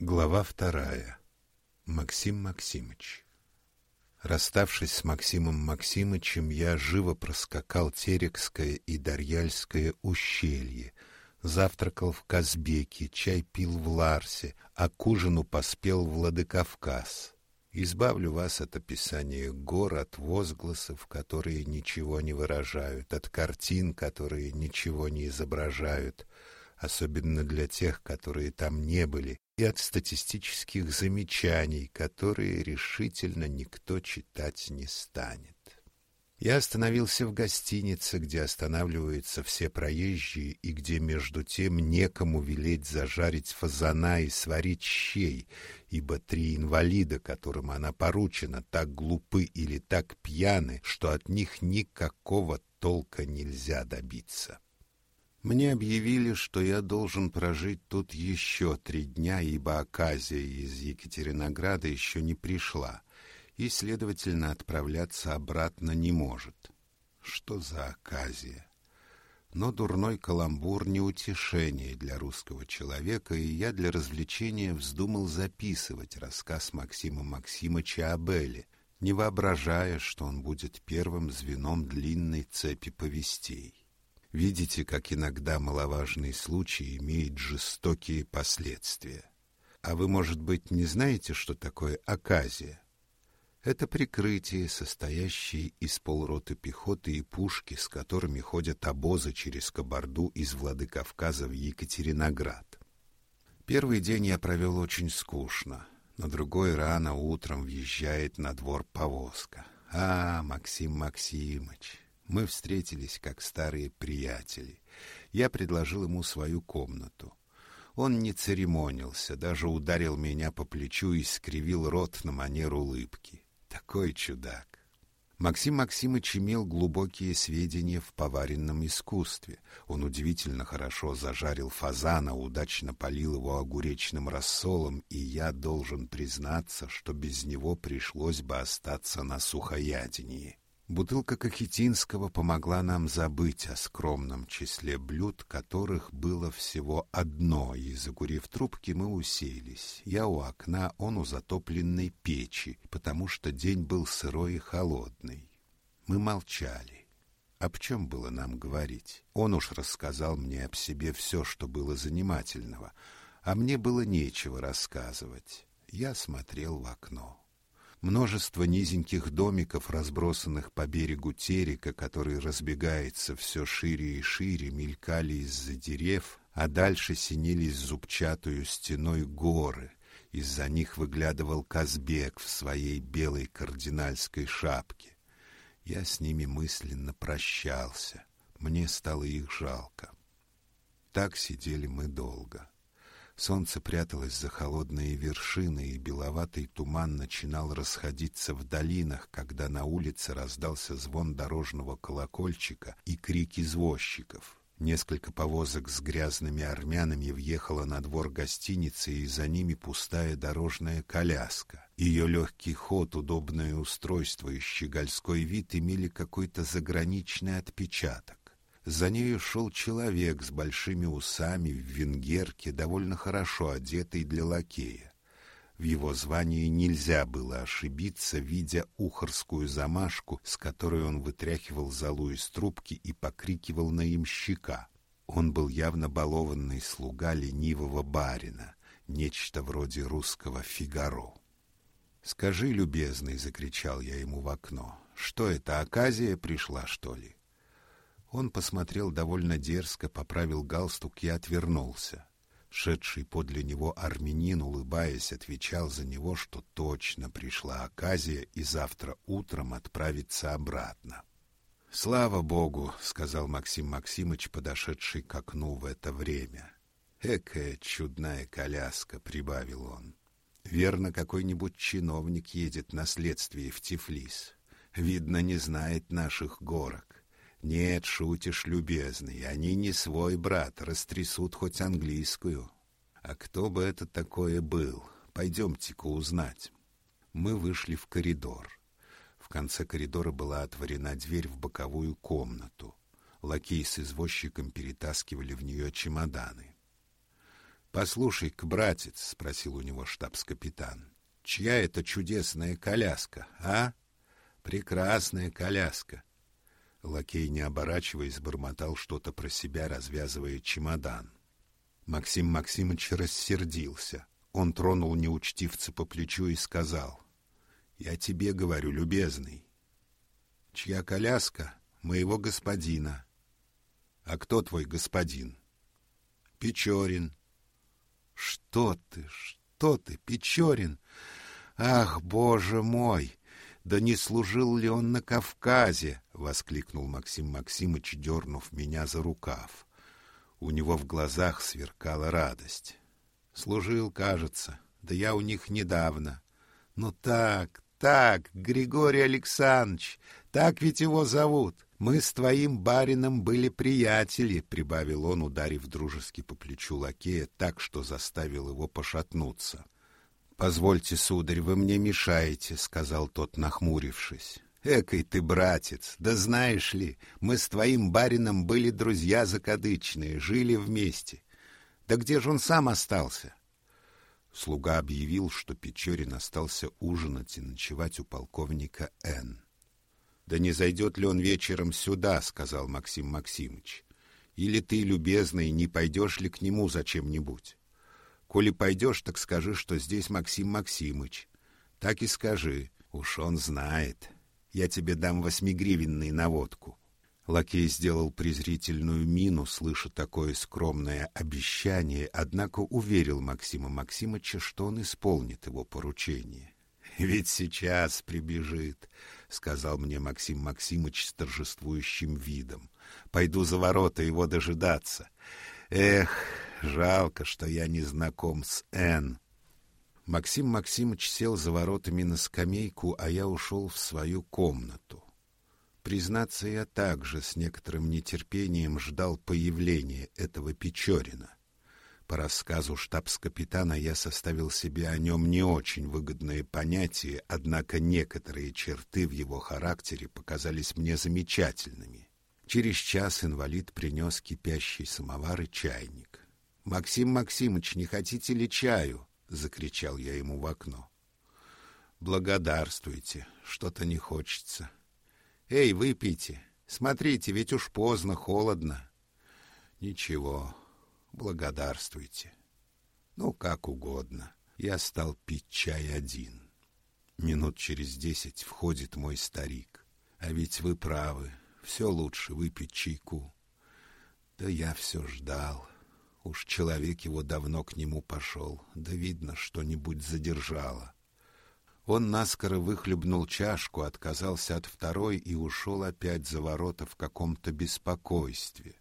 Глава вторая. Максим Максимыч. Расставшись с Максимом Максимычем, я живо проскакал Терекское и Дарьяльское ущелье, завтракал в Казбеке, чай пил в Ларсе, а к ужину поспел Владыкавказ. Избавлю вас от описания гор, от возгласов, которые ничего не выражают, от картин, которые ничего не изображают, особенно для тех, которые там не были, и от статистических замечаний, которые решительно никто читать не станет. Я остановился в гостинице, где останавливаются все проезжие и где между тем некому велеть зажарить фазана и сварить щей, ибо три инвалида, которым она поручена, так глупы или так пьяны, что от них никакого толка нельзя добиться. Мне объявили, что я должен прожить тут еще три дня, ибо оказия из Екатеринограда еще не пришла, и, следовательно, отправляться обратно не может. Что за оказия? Но дурной каламбур не утешение для русского человека, и я для развлечения вздумал записывать рассказ Максима Максимовича о Белле, не воображая, что он будет первым звеном длинной цепи повестей. Видите, как иногда маловажный случай имеет жестокие последствия. А вы, может быть, не знаете, что такое оказия? Это прикрытие, состоящее из полроты пехоты и пушки, с которыми ходят обозы через Кабарду из Владыкавказа в Екатериноград. Первый день я провел очень скучно. На другой рано утром въезжает на двор повозка. А, Максим Максимыч, мы встретились как старые приятели. Я предложил ему свою комнату. Он не церемонился, даже ударил меня по плечу и скривил рот на манер улыбки. Такой чудак. Максим Максимыч имел глубокие сведения в поваренном искусстве. Он удивительно хорошо зажарил фазана, удачно полил его огуречным рассолом, и я должен признаться, что без него пришлось бы остаться на сухоядении. Бутылка Кахетинского помогла нам забыть о скромном числе блюд, которых было всего одно, и, закурив трубки, мы уселись. Я у окна, он у затопленной печи, потому что день был сырой и холодный. Мы молчали. Об чем было нам говорить? Он уж рассказал мне об себе все, что было занимательного, а мне было нечего рассказывать. Я смотрел в окно. Множество низеньких домиков, разбросанных по берегу Терека, который разбегается все шире и шире, мелькали из-за дерев, а дальше синились зубчатую стеной горы. Из-за них выглядывал Казбек в своей белой кардинальской шапке. Я с ними мысленно прощался. Мне стало их жалко. Так сидели мы долго. Солнце пряталось за холодные вершины, и беловатый туман начинал расходиться в долинах, когда на улице раздался звон дорожного колокольчика и крик извозчиков. Несколько повозок с грязными армянами въехало на двор гостиницы, и за ними пустая дорожная коляска. Ее легкий ход, удобное устройство и щегольской вид имели какой-то заграничный отпечаток. За нею шел человек с большими усами в венгерке, довольно хорошо одетый для лакея. В его звании нельзя было ошибиться, видя ухарскую замашку, с которой он вытряхивал золу из трубки и покрикивал на имщика. Он был явно балованный слуга ленивого барина, нечто вроде русского Фигаро. «Скажи, любезный!» — закричал я ему в окно. «Что это, оказия пришла, что ли?» Он посмотрел довольно дерзко, поправил галстук и отвернулся. Шедший подле него армянин, улыбаясь, отвечал за него, что точно пришла оказия и завтра утром отправится обратно. «Слава Богу!» — сказал Максим Максимыч, подошедший к окну в это время. «Экая чудная коляска!» — прибавил он. «Верно, какой-нибудь чиновник едет на следствие в Тифлис. Видно, не знает наших горок. Нет, шутишь, любезный, они не свой брат, растрясут хоть английскую. А кто бы это такое был? Пойдемте-ка узнать. Мы вышли в коридор. В конце коридора была отворена дверь в боковую комнату. Лакей с извозчиком перетаскивали в нее чемоданы. «Послушай-ка, братец», — спросил у него штабс-капитан, — «чья это чудесная коляска, а? Прекрасная коляска». Лакей, не оборачиваясь, бормотал что-то про себя, развязывая чемодан. Максим Максимович рассердился. Он тронул неучтивца по плечу и сказал, «Я тебе говорю, любезный, чья коляска? Моего господина. А кто твой господин? Печорин. Что ты, что ты, Печорин? Ах, боже мой! Да не служил ли он на Кавказе? воскликнул Максим Максимыч, дернув меня за рукав. У него в глазах сверкала радость. Служил, кажется. Да я у них недавно. Ну так, так, Григорий Александрович, так ведь его зовут. Мы с твоим барином были приятели, прибавил он, ударив дружески по плечу лакея так, что заставил его пошатнуться. Позвольте, сударь, вы мне мешаете, сказал тот, нахмурившись. Экой ты, братец, да знаешь ли, мы с твоим барином были друзья закадычные, жили вместе. Да где же он сам остался? Слуга объявил, что Печорин остался ужинать и ночевать у полковника Н. Да не зайдет ли он вечером сюда, сказал Максим Максимыч. Или ты, любезный, не пойдешь ли к нему зачем-нибудь? Коли пойдешь, так скажи, что здесь Максим Максимыч. Так и скажи, уж он знает. Я тебе дам восьмигривенный на водку. Лакей сделал презрительную мину, слыша такое скромное обещание, однако уверил Максима Максимовича, что он исполнит его поручение. «Ведь сейчас прибежит», — сказал мне Максим Максимович с торжествующим видом. «Пойду за ворота его дожидаться. Эх, жалко, что я не знаком с Н». Максим Максимович сел за воротами на скамейку, а я ушел в свою комнату. Признаться, я также с некоторым нетерпением ждал появления этого Печорина. По рассказу штабс-капитана я составил себе о нем не очень выгодное понятие, однако некоторые черты в его характере показались мне замечательными. Через час инвалид принес кипящий самовар и чайник. «Максим Максимыч, не хотите ли чаю?» — закричал я ему в окно. «Благодарствуйте, что-то не хочется», Эй, выпейте. Смотрите, ведь уж поздно, холодно. Ничего, благодарствуйте. Ну, как угодно. Я стал пить чай один. Минут через десять входит мой старик. А ведь вы правы, все лучше выпить чайку. Да я все ждал. Уж человек его давно к нему пошел, да видно, что-нибудь задержало. Он наскоро выхлебнул чашку, отказался от второй и ушел опять за ворота в каком-то беспокойстве.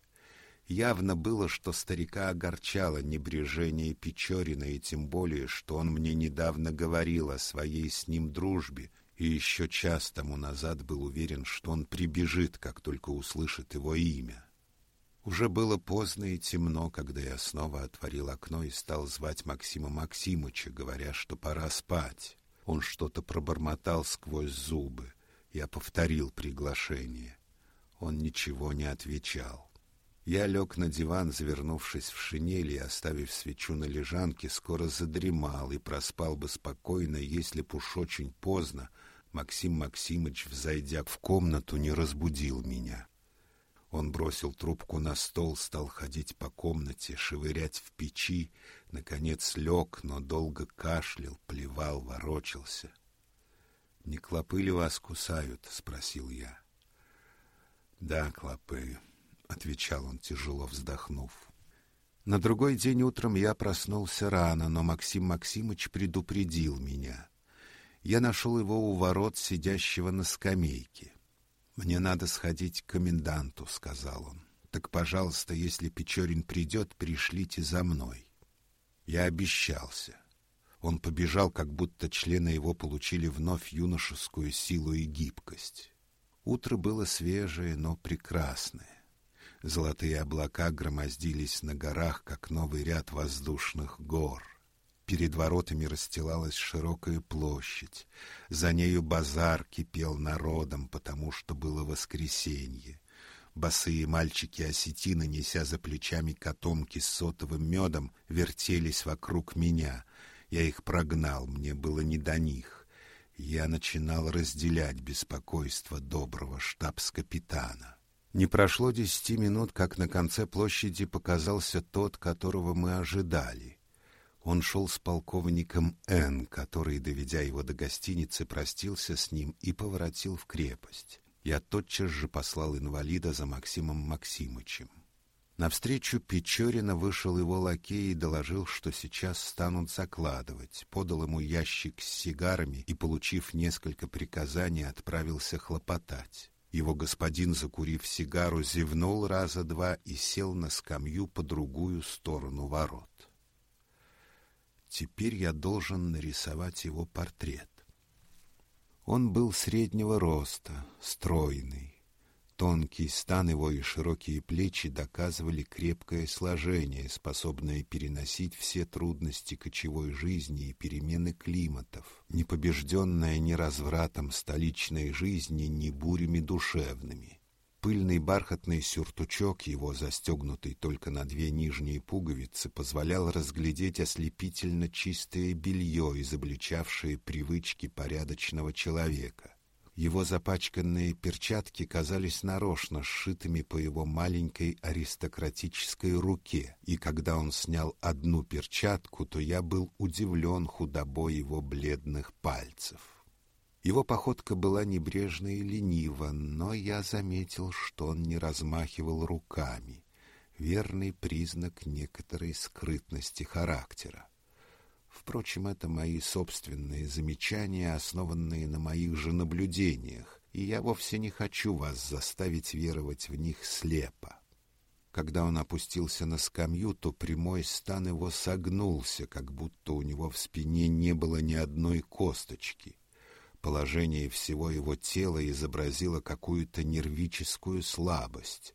Явно было, что старика огорчало небрежение Печорина, и тем более, что он мне недавно говорил о своей с ним дружбе, и еще час тому назад был уверен, что он прибежит, как только услышит его имя. Уже было поздно и темно, когда я снова отворил окно и стал звать Максима Максимыча, говоря, что пора спать. Он что-то пробормотал сквозь зубы. Я повторил приглашение. Он ничего не отвечал. Я лег на диван, завернувшись в шинель и оставив свечу на лежанке, скоро задремал и проспал бы спокойно, если б уж очень поздно Максим Максимыч, взойдя в комнату, не разбудил меня. Он бросил трубку на стол, стал ходить по комнате, шевырять в печи, наконец лег, но долго кашлял, плевал, ворочался. «Не клопы ли вас кусают?» — спросил я. «Да, клопы», — отвечал он, тяжело вздохнув. На другой день утром я проснулся рано, но Максим Максимыч предупредил меня. Я нашел его у ворот, сидящего на скамейке. «Мне надо сходить к коменданту», — сказал он. «Так, пожалуйста, если Печорин придет, пришлите за мной». Я обещался. Он побежал, как будто члены его получили вновь юношескую силу и гибкость. Утро было свежее, но прекрасное. Золотые облака громоздились на горах, как новый ряд воздушных гор — Перед воротами расстилалась широкая площадь. За нею базар кипел народом, потому что было воскресенье. Босые мальчики-осетины, неся за плечами котомки с сотовым медом, вертелись вокруг меня. Я их прогнал, мне было не до них. Я начинал разделять беспокойство доброго штабс-капитана. Не прошло десяти минут, как на конце площади показался тот, которого мы ожидали. Он шел с полковником Н, который, доведя его до гостиницы, простился с ним и поворотил в крепость. Я тотчас же послал инвалида за Максимом Максимычем. Навстречу Печорина вышел его лакей и доложил, что сейчас станут закладывать. Подал ему ящик с сигарами и, получив несколько приказаний, отправился хлопотать. Его господин, закурив сигару, зевнул раза два и сел на скамью по другую сторону ворот. Теперь я должен нарисовать его портрет. Он был среднего роста, стройный. Тонкий стан его и широкие плечи доказывали крепкое сложение, способное переносить все трудности кочевой жизни и перемены климатов, не побежденное ни развратом столичной жизни, ни бурями душевными. Пыльный бархатный сюртучок его, застегнутый только на две нижние пуговицы, позволял разглядеть ослепительно чистое белье, изобличавшее привычки порядочного человека. Его запачканные перчатки казались нарочно сшитыми по его маленькой аристократической руке, и когда он снял одну перчатку, то я был удивлен худобой его бледных пальцев. Его походка была небрежна и ленива, но я заметил, что он не размахивал руками. Верный признак некоторой скрытности характера. Впрочем, это мои собственные замечания, основанные на моих же наблюдениях, и я вовсе не хочу вас заставить веровать в них слепо. Когда он опустился на скамью, то прямой стан его согнулся, как будто у него в спине не было ни одной косточки — Положение всего его тела изобразило какую-то нервическую слабость.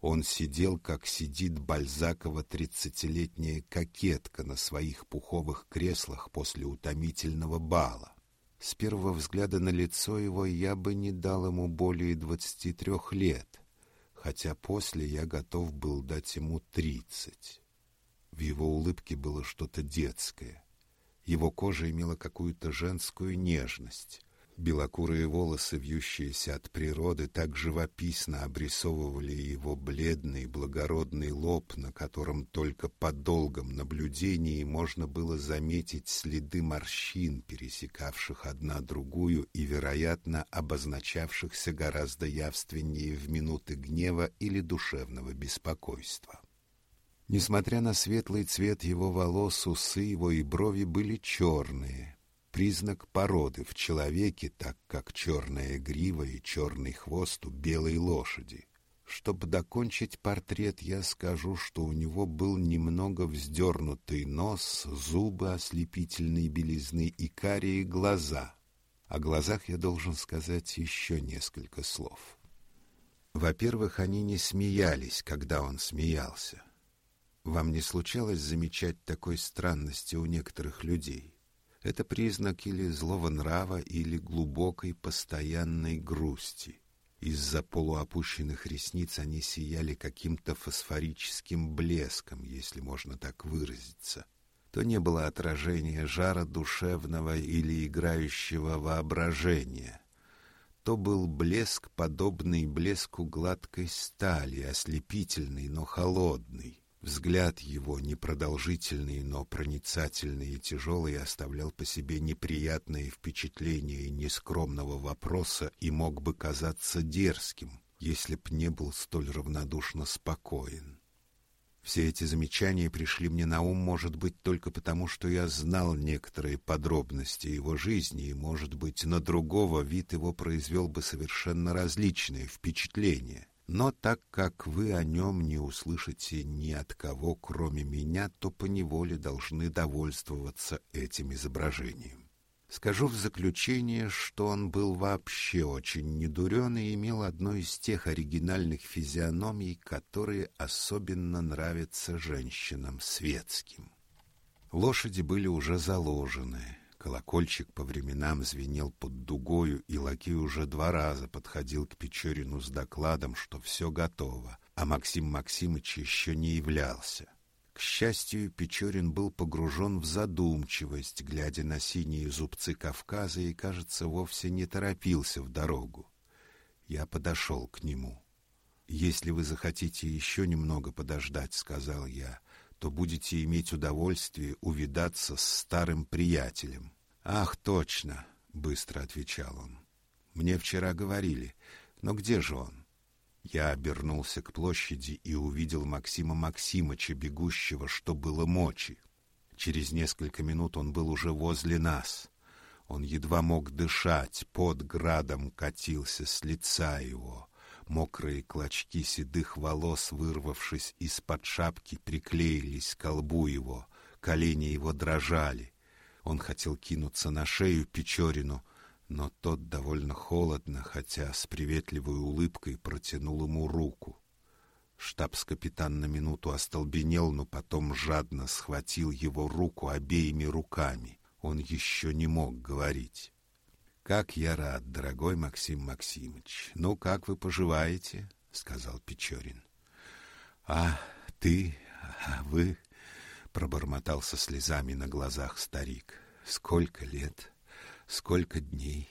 Он сидел, как сидит Бальзакова тридцатилетняя кокетка на своих пуховых креслах после утомительного бала. С первого взгляда на лицо его я бы не дал ему более двадцати трех лет, хотя после я готов был дать ему тридцать. В его улыбке было что-то детское. Его кожа имела какую-то женскую нежность. Белокурые волосы, вьющиеся от природы, так живописно обрисовывали его бледный благородный лоб, на котором только по долгом наблюдении можно было заметить следы морщин, пересекавших одна другую и, вероятно, обозначавшихся гораздо явственнее в минуты гнева или душевного беспокойства. Несмотря на светлый цвет его волос, усы его и брови были черные, признак породы в человеке, так как черная грива и черный хвост у белой лошади. Чтобы докончить портрет, я скажу, что у него был немного вздернутый нос, зубы ослепительной белизны и карие глаза. О глазах я должен сказать еще несколько слов. Во-первых, они не смеялись, когда он смеялся. Вам не случалось замечать такой странности у некоторых людей? Это признак или злого нрава, или глубокой постоянной грусти. Из-за полуопущенных ресниц они сияли каким-то фосфорическим блеском, если можно так выразиться. То не было отражения жара душевного или играющего воображения. То был блеск, подобный блеску гладкой стали, ослепительный, но холодный. Взгляд его, непродолжительный, но проницательный и тяжелый, оставлял по себе неприятное впечатление нескромного вопроса и мог бы казаться дерзким, если б не был столь равнодушно спокоен. Все эти замечания пришли мне на ум, может быть, только потому, что я знал некоторые подробности его жизни, и, может быть, на другого вид его произвел бы совершенно различное впечатление. Но так как вы о нем не услышите ни от кого, кроме меня, то поневоле должны довольствоваться этим изображением. Скажу в заключение, что он был вообще очень недурен и имел одну из тех оригинальных физиономий, которые особенно нравятся женщинам светским. Лошади были уже заложены. Колокольчик по временам звенел под дугою, и лакей уже два раза подходил к Печорину с докладом, что все готово, а Максим Максимыч еще не являлся. К счастью, Печорин был погружен в задумчивость, глядя на синие зубцы Кавказа, и, кажется, вовсе не торопился в дорогу. Я подошел к нему. «Если вы захотите еще немного подождать, — сказал я, — то будете иметь удовольствие увидаться с старым приятелем. Ах, точно, быстро отвечал он. Мне вчера говорили. Но где же он? Я обернулся к площади и увидел Максима Максимыча, бегущего, что было мочи. Через несколько минут он был уже возле нас. Он едва мог дышать, под градом катился с лица его. Мокрые клочки седых волос, вырвавшись из-под шапки, приклеились к колбу его, колени его дрожали. Он хотел кинуться на шею Печорину, но тот довольно холодно, хотя с приветливой улыбкой протянул ему руку. Штабс-капитан на минуту остолбенел, но потом жадно схватил его руку обеими руками. Он еще не мог говорить. Как я рад, дорогой Максим Максимович. Ну, как вы поживаете? сказал Печорин. А ты, а вы, пробормотал со слезами на глазах старик. Сколько лет, сколько дней.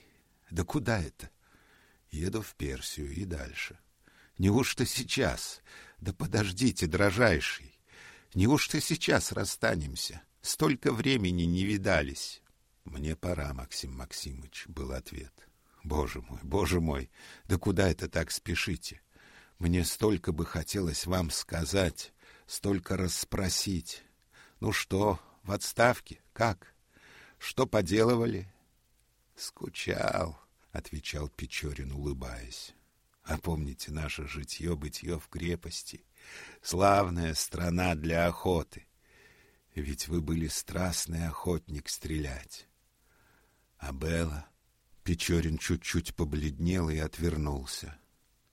Да куда это? Еду в Персию и дальше. Неужто сейчас? Да подождите, дрожайший. Неужто сейчас расстанемся? Столько времени не видались. Мне пора, Максим Максимович, был ответ. Боже мой, боже мой, да куда это так спешите? Мне столько бы хотелось вам сказать, столько расспросить. Ну что, в отставке? Как? Что поделывали? Скучал, отвечал Печорин, улыбаясь. А помните наше житье-бытье в крепости? Славная страна для охоты. Ведь вы были страстный охотник стрелять. А Белла? Печорин чуть-чуть побледнел и отвернулся.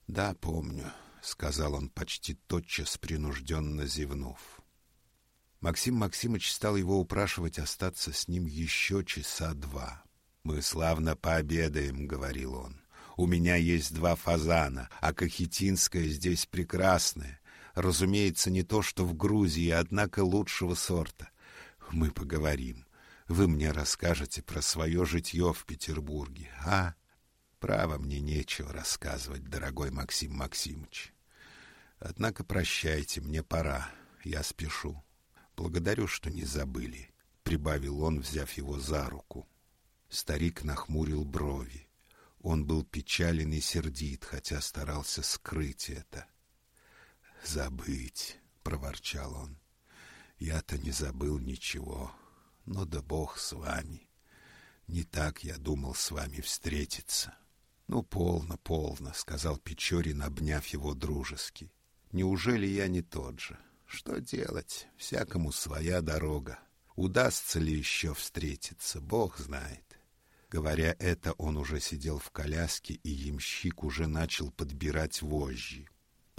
Да, помню, сказал он почти тотчас, принужденно зевнув. Максим Максимович стал его упрашивать остаться с ним еще часа два. Мы славно пообедаем, говорил он. У меня есть два фазана, а кахетинская здесь прекрасная. Разумеется, не то, что в Грузии, однако лучшего сорта. Мы поговорим. Вы мне расскажете про свое житье в Петербурге, а? Право мне нечего рассказывать, дорогой Максим Максимович. Однако прощайте, мне пора, я спешу. Благодарю, что не забыли, прибавил он, взяв его за руку. Старик нахмурил брови. Он был печален и сердит, хотя старался скрыть это. Забыть, проворчал он. Я-то не забыл ничего. Ну да бог с вами. Не так я думал с вами встретиться. Ну, полно, полно, сказал Печорин, обняв его дружески. Неужели я не тот же? Что делать? Всякому своя дорога. Удастся ли еще встретиться, бог знает. Говоря это, он уже сидел в коляске, и ямщик уже начал подбирать вожжи.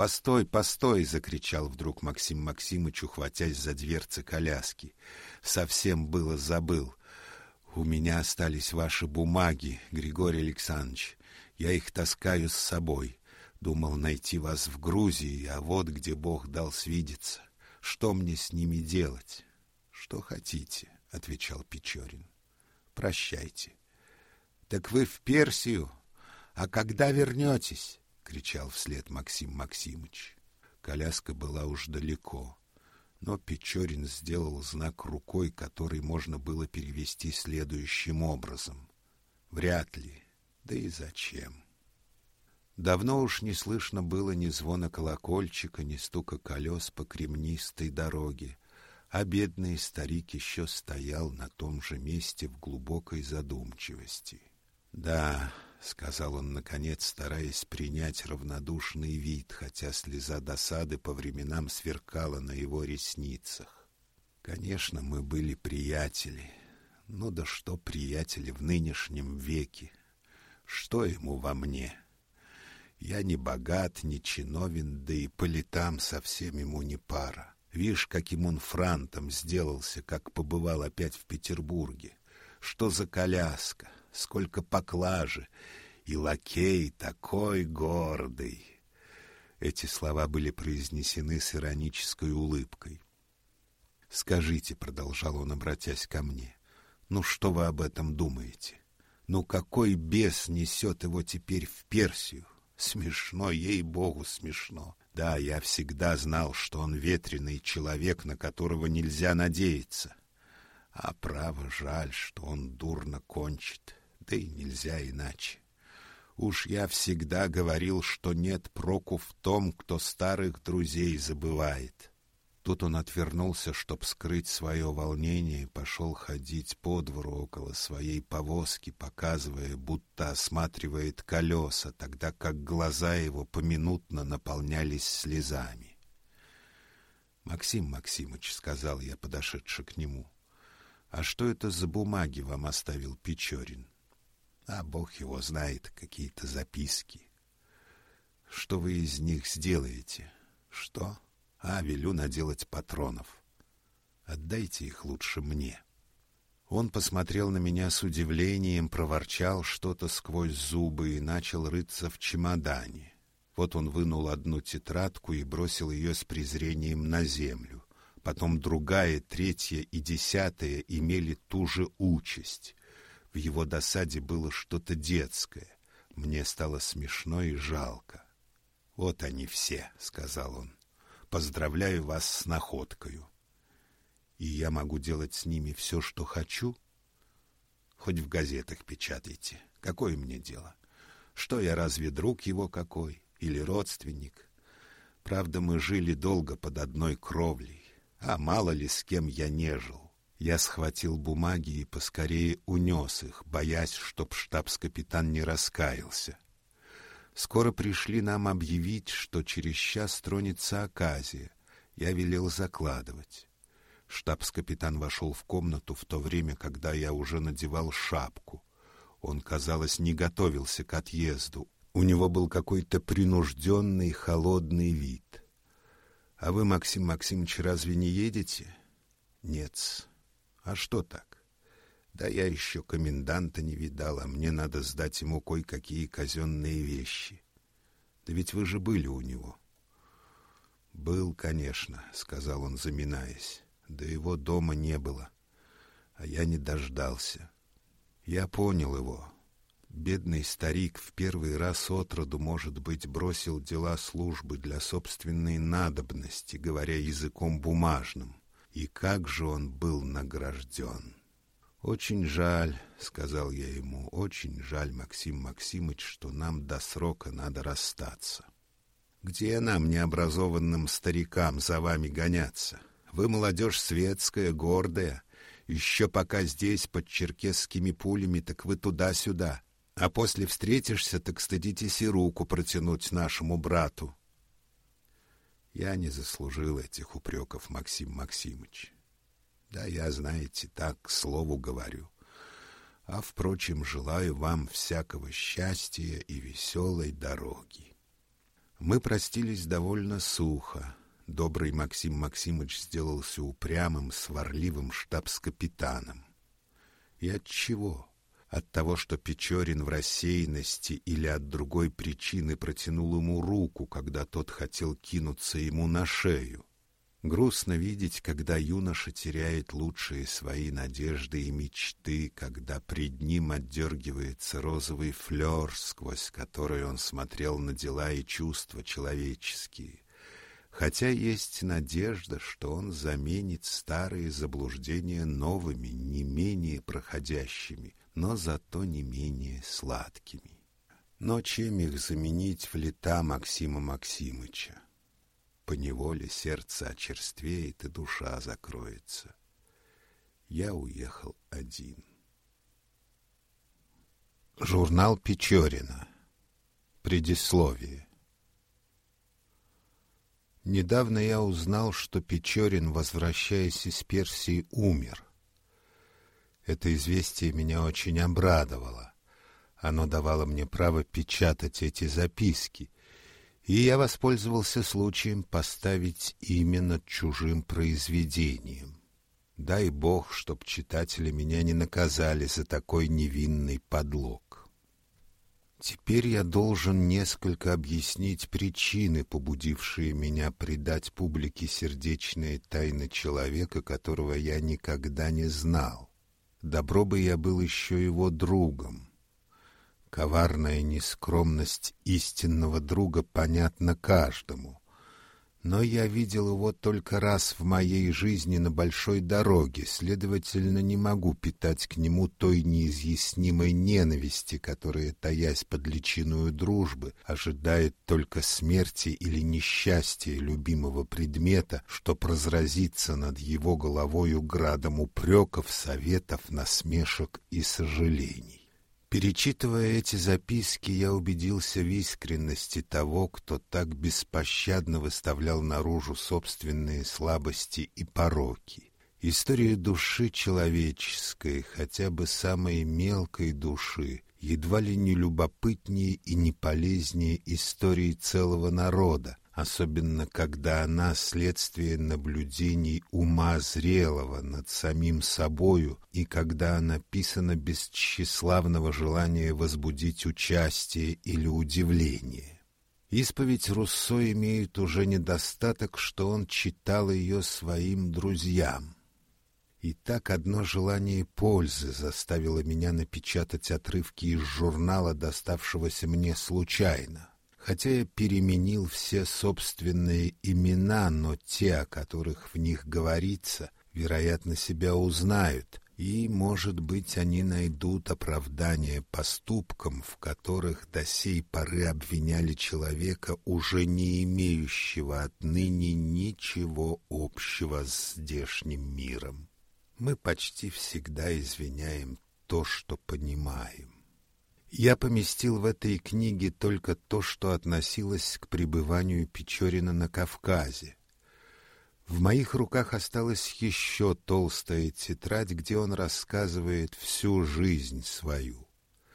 «Постой, постой!» — закричал вдруг Максим Максимыч, ухватясь за дверцы коляски. «Совсем было забыл. У меня остались ваши бумаги, Григорий Александрович. Я их таскаю с собой. Думал найти вас в Грузии, а вот где Бог дал свидеться. Что мне с ними делать?» «Что хотите?» — отвечал Печорин. «Прощайте». «Так вы в Персию? А когда вернетесь?» Кричал вслед Максим Максимыч. Коляска была уж далеко, но Печорин сделал знак рукой, который можно было перевести следующим образом: вряд ли, да и зачем. Давно уж не слышно было ни звона колокольчика, ни стука колес по кремнистой дороге, а бедный старик еще стоял на том же месте в глубокой задумчивости. Да, — сказал он, наконец, стараясь принять равнодушный вид, хотя слеза досады по временам сверкала на его ресницах. «Конечно, мы были приятели. Ну да что приятели в нынешнем веке? Что ему во мне? Я не богат, не чиновен, да и по летам совсем ему не пара. Вишь, каким он франтом сделался, как побывал опять в Петербурге. Что за коляска, сколько поклажи, и лакей такой гордый. Эти слова были произнесены с иронической улыбкой. «Скажите», — продолжал он, обратясь ко мне, — «ну что вы об этом думаете? Ну какой бес несет его теперь в Персию? Смешно, ей-богу, смешно. Да, я всегда знал, что он ветреный человек, на которого нельзя надеяться. А право жаль, что он дурно кончит, да и нельзя иначе. Уж я всегда говорил, что нет проку в том, кто старых друзей забывает. Тут он отвернулся, чтоб скрыть свое волнение, и пошел ходить по двору около своей повозки, показывая, будто осматривает колеса, тогда как глаза его поминутно наполнялись слезами. «Максим Максимыч», — сказал я, подошедший к нему, — «а что это за бумаги вам оставил Печорин?» «А бог его знает, какие-то записки». «Что вы из них сделаете?» «Что?» а велю наделать патронов. Отдайте их лучше мне. Он посмотрел на меня с удивлением, проворчал что-то сквозь зубы и начал рыться в чемодане. Вот он вынул одну тетрадку и бросил ее с презрением на землю. Потом другая, третья и десятая имели ту же участь. В его досаде было что-то детское. Мне стало смешно и жалко. «Вот они все», — сказал он. Поздравляю вас с находкою. И я могу делать с ними все, что хочу? Хоть в газетах печатайте. Какое мне дело? Что я разве друг его какой? Или родственник? Правда, мы жили долго под одной кровлей. А мало ли с кем я не жил. Я схватил бумаги и поскорее унес их, боясь, чтоб штабс-капитан не раскаялся. Скоро пришли нам объявить, что через час тронется оказия. Я велел закладывать. Штабс-капитан вошел в комнату в то время, когда я уже надевал шапку. Он, казалось, не готовился к отъезду. У него был какой-то принужденный, холодный вид. — А вы, Максим Максимович, разве не едете? — Нет. — А что так? Да я еще коменданта не видал, а мне надо сдать ему кое-какие казенные вещи. Да ведь вы же были у него. Был, конечно, сказал он, заминаясь. Да его дома не было, а я не дождался. Я понял его. Бедный старик в первый раз от роду, может быть, бросил дела службы для собственной надобности, говоря языком бумажным. И как же он был награжден! «Очень жаль», — сказал я ему, — «очень жаль, Максим Максимыч, что нам до срока надо расстаться. Где нам, необразованным старикам, за вами гоняться? Вы молодежь светская, гордая. Еще пока здесь под черкесскими пулями, так вы туда-сюда. А после встретишься, так стыдитесь и руку протянуть нашему брату». Я не заслужил этих упреков, Максим Максимыч. Да я, знаете, так к слову говорю. А, впрочем, желаю вам всякого счастья и веселой дороги. Мы простились довольно сухо. Добрый Максим Максимыч сделался упрямым, сварливым штабс-капитаном. И от чего? От того, что Печорин в рассеянности или от другой причины протянул ему руку, когда тот хотел кинуться ему на шею. Грустно видеть, когда юноша теряет лучшие свои надежды и мечты, когда пред ним отдергивается розовый флер, сквозь который он смотрел на дела и чувства человеческие. Хотя есть надежда, что он заменит старые заблуждения новыми, не менее проходящими, но зато не менее сладкими. Но чем их заменить в лета Максима Максимыча? поневоле сердце очерствеет и душа закроется. Я уехал один. Журнал Печорина. Предисловие. Недавно я узнал, что Печорин, возвращаясь из Персии, умер. Это известие меня очень обрадовало. Оно давало мне право печатать эти записки — и я воспользовался случаем поставить имя над чужим произведением. Дай Бог, чтоб читатели меня не наказали за такой невинный подлог. Теперь я должен несколько объяснить причины, побудившие меня предать публике сердечные тайны человека, которого я никогда не знал. Добро бы я был еще его другом. Коварная нескромность истинного друга понятна каждому. Но я видел его только раз в моей жизни на большой дороге, следовательно, не могу питать к нему той неизъяснимой ненависти, которая, таясь под личиную дружбы, ожидает только смерти или несчастья любимого предмета, что разразится над его головою градом упреков, советов, насмешек и сожалений. Перечитывая эти записки, я убедился в искренности того, кто так беспощадно выставлял наружу собственные слабости и пороки. История души человеческой, хотя бы самой мелкой души, едва ли не любопытнее и не полезнее истории целого народа, особенно когда она следствие наблюдений ума зрелого над самим собою и когда она писана без тщеславного желания возбудить участие или удивление. Исповедь Руссо имеет уже недостаток, что он читал ее своим друзьям. И так одно желание пользы заставило меня напечатать отрывки из журнала, доставшегося мне случайно. Хотя я переменил все собственные имена, но те, о которых в них говорится, вероятно, себя узнают, и, может быть, они найдут оправдание поступкам, в которых до сей поры обвиняли человека, уже не имеющего отныне ничего общего с здешним миром. Мы почти всегда извиняем то, что понимаем. Я поместил в этой книге только то, что относилось к пребыванию Печорина на Кавказе. В моих руках осталась еще толстая тетрадь, где он рассказывает всю жизнь свою.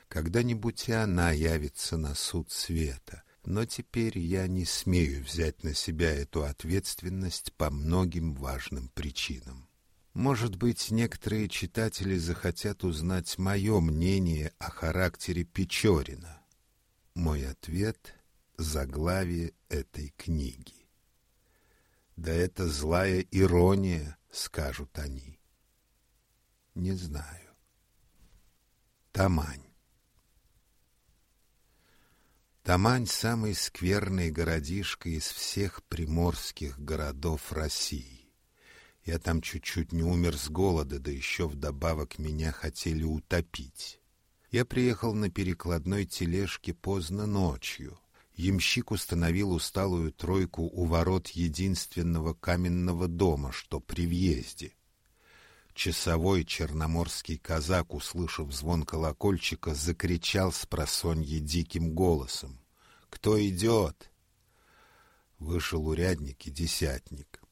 Когда-нибудь и она явится на суд света, но теперь я не смею взять на себя эту ответственность по многим важным причинам. Может быть, некоторые читатели захотят узнать мое мнение о характере Печорина. Мой ответ — заглавие этой книги. Да это злая ирония, скажут они. Не знаю. Тамань. Тамань — самый скверный городишко из всех приморских городов России. Я там чуть-чуть не умер с голода, да еще вдобавок меня хотели утопить. Я приехал на перекладной тележке поздно ночью. Ямщик установил усталую тройку у ворот единственного каменного дома, что при въезде. Часовой черноморский казак, услышав звон колокольчика, закричал с просонья диким голосом. «Кто идет?» Вышел урядник и десятник.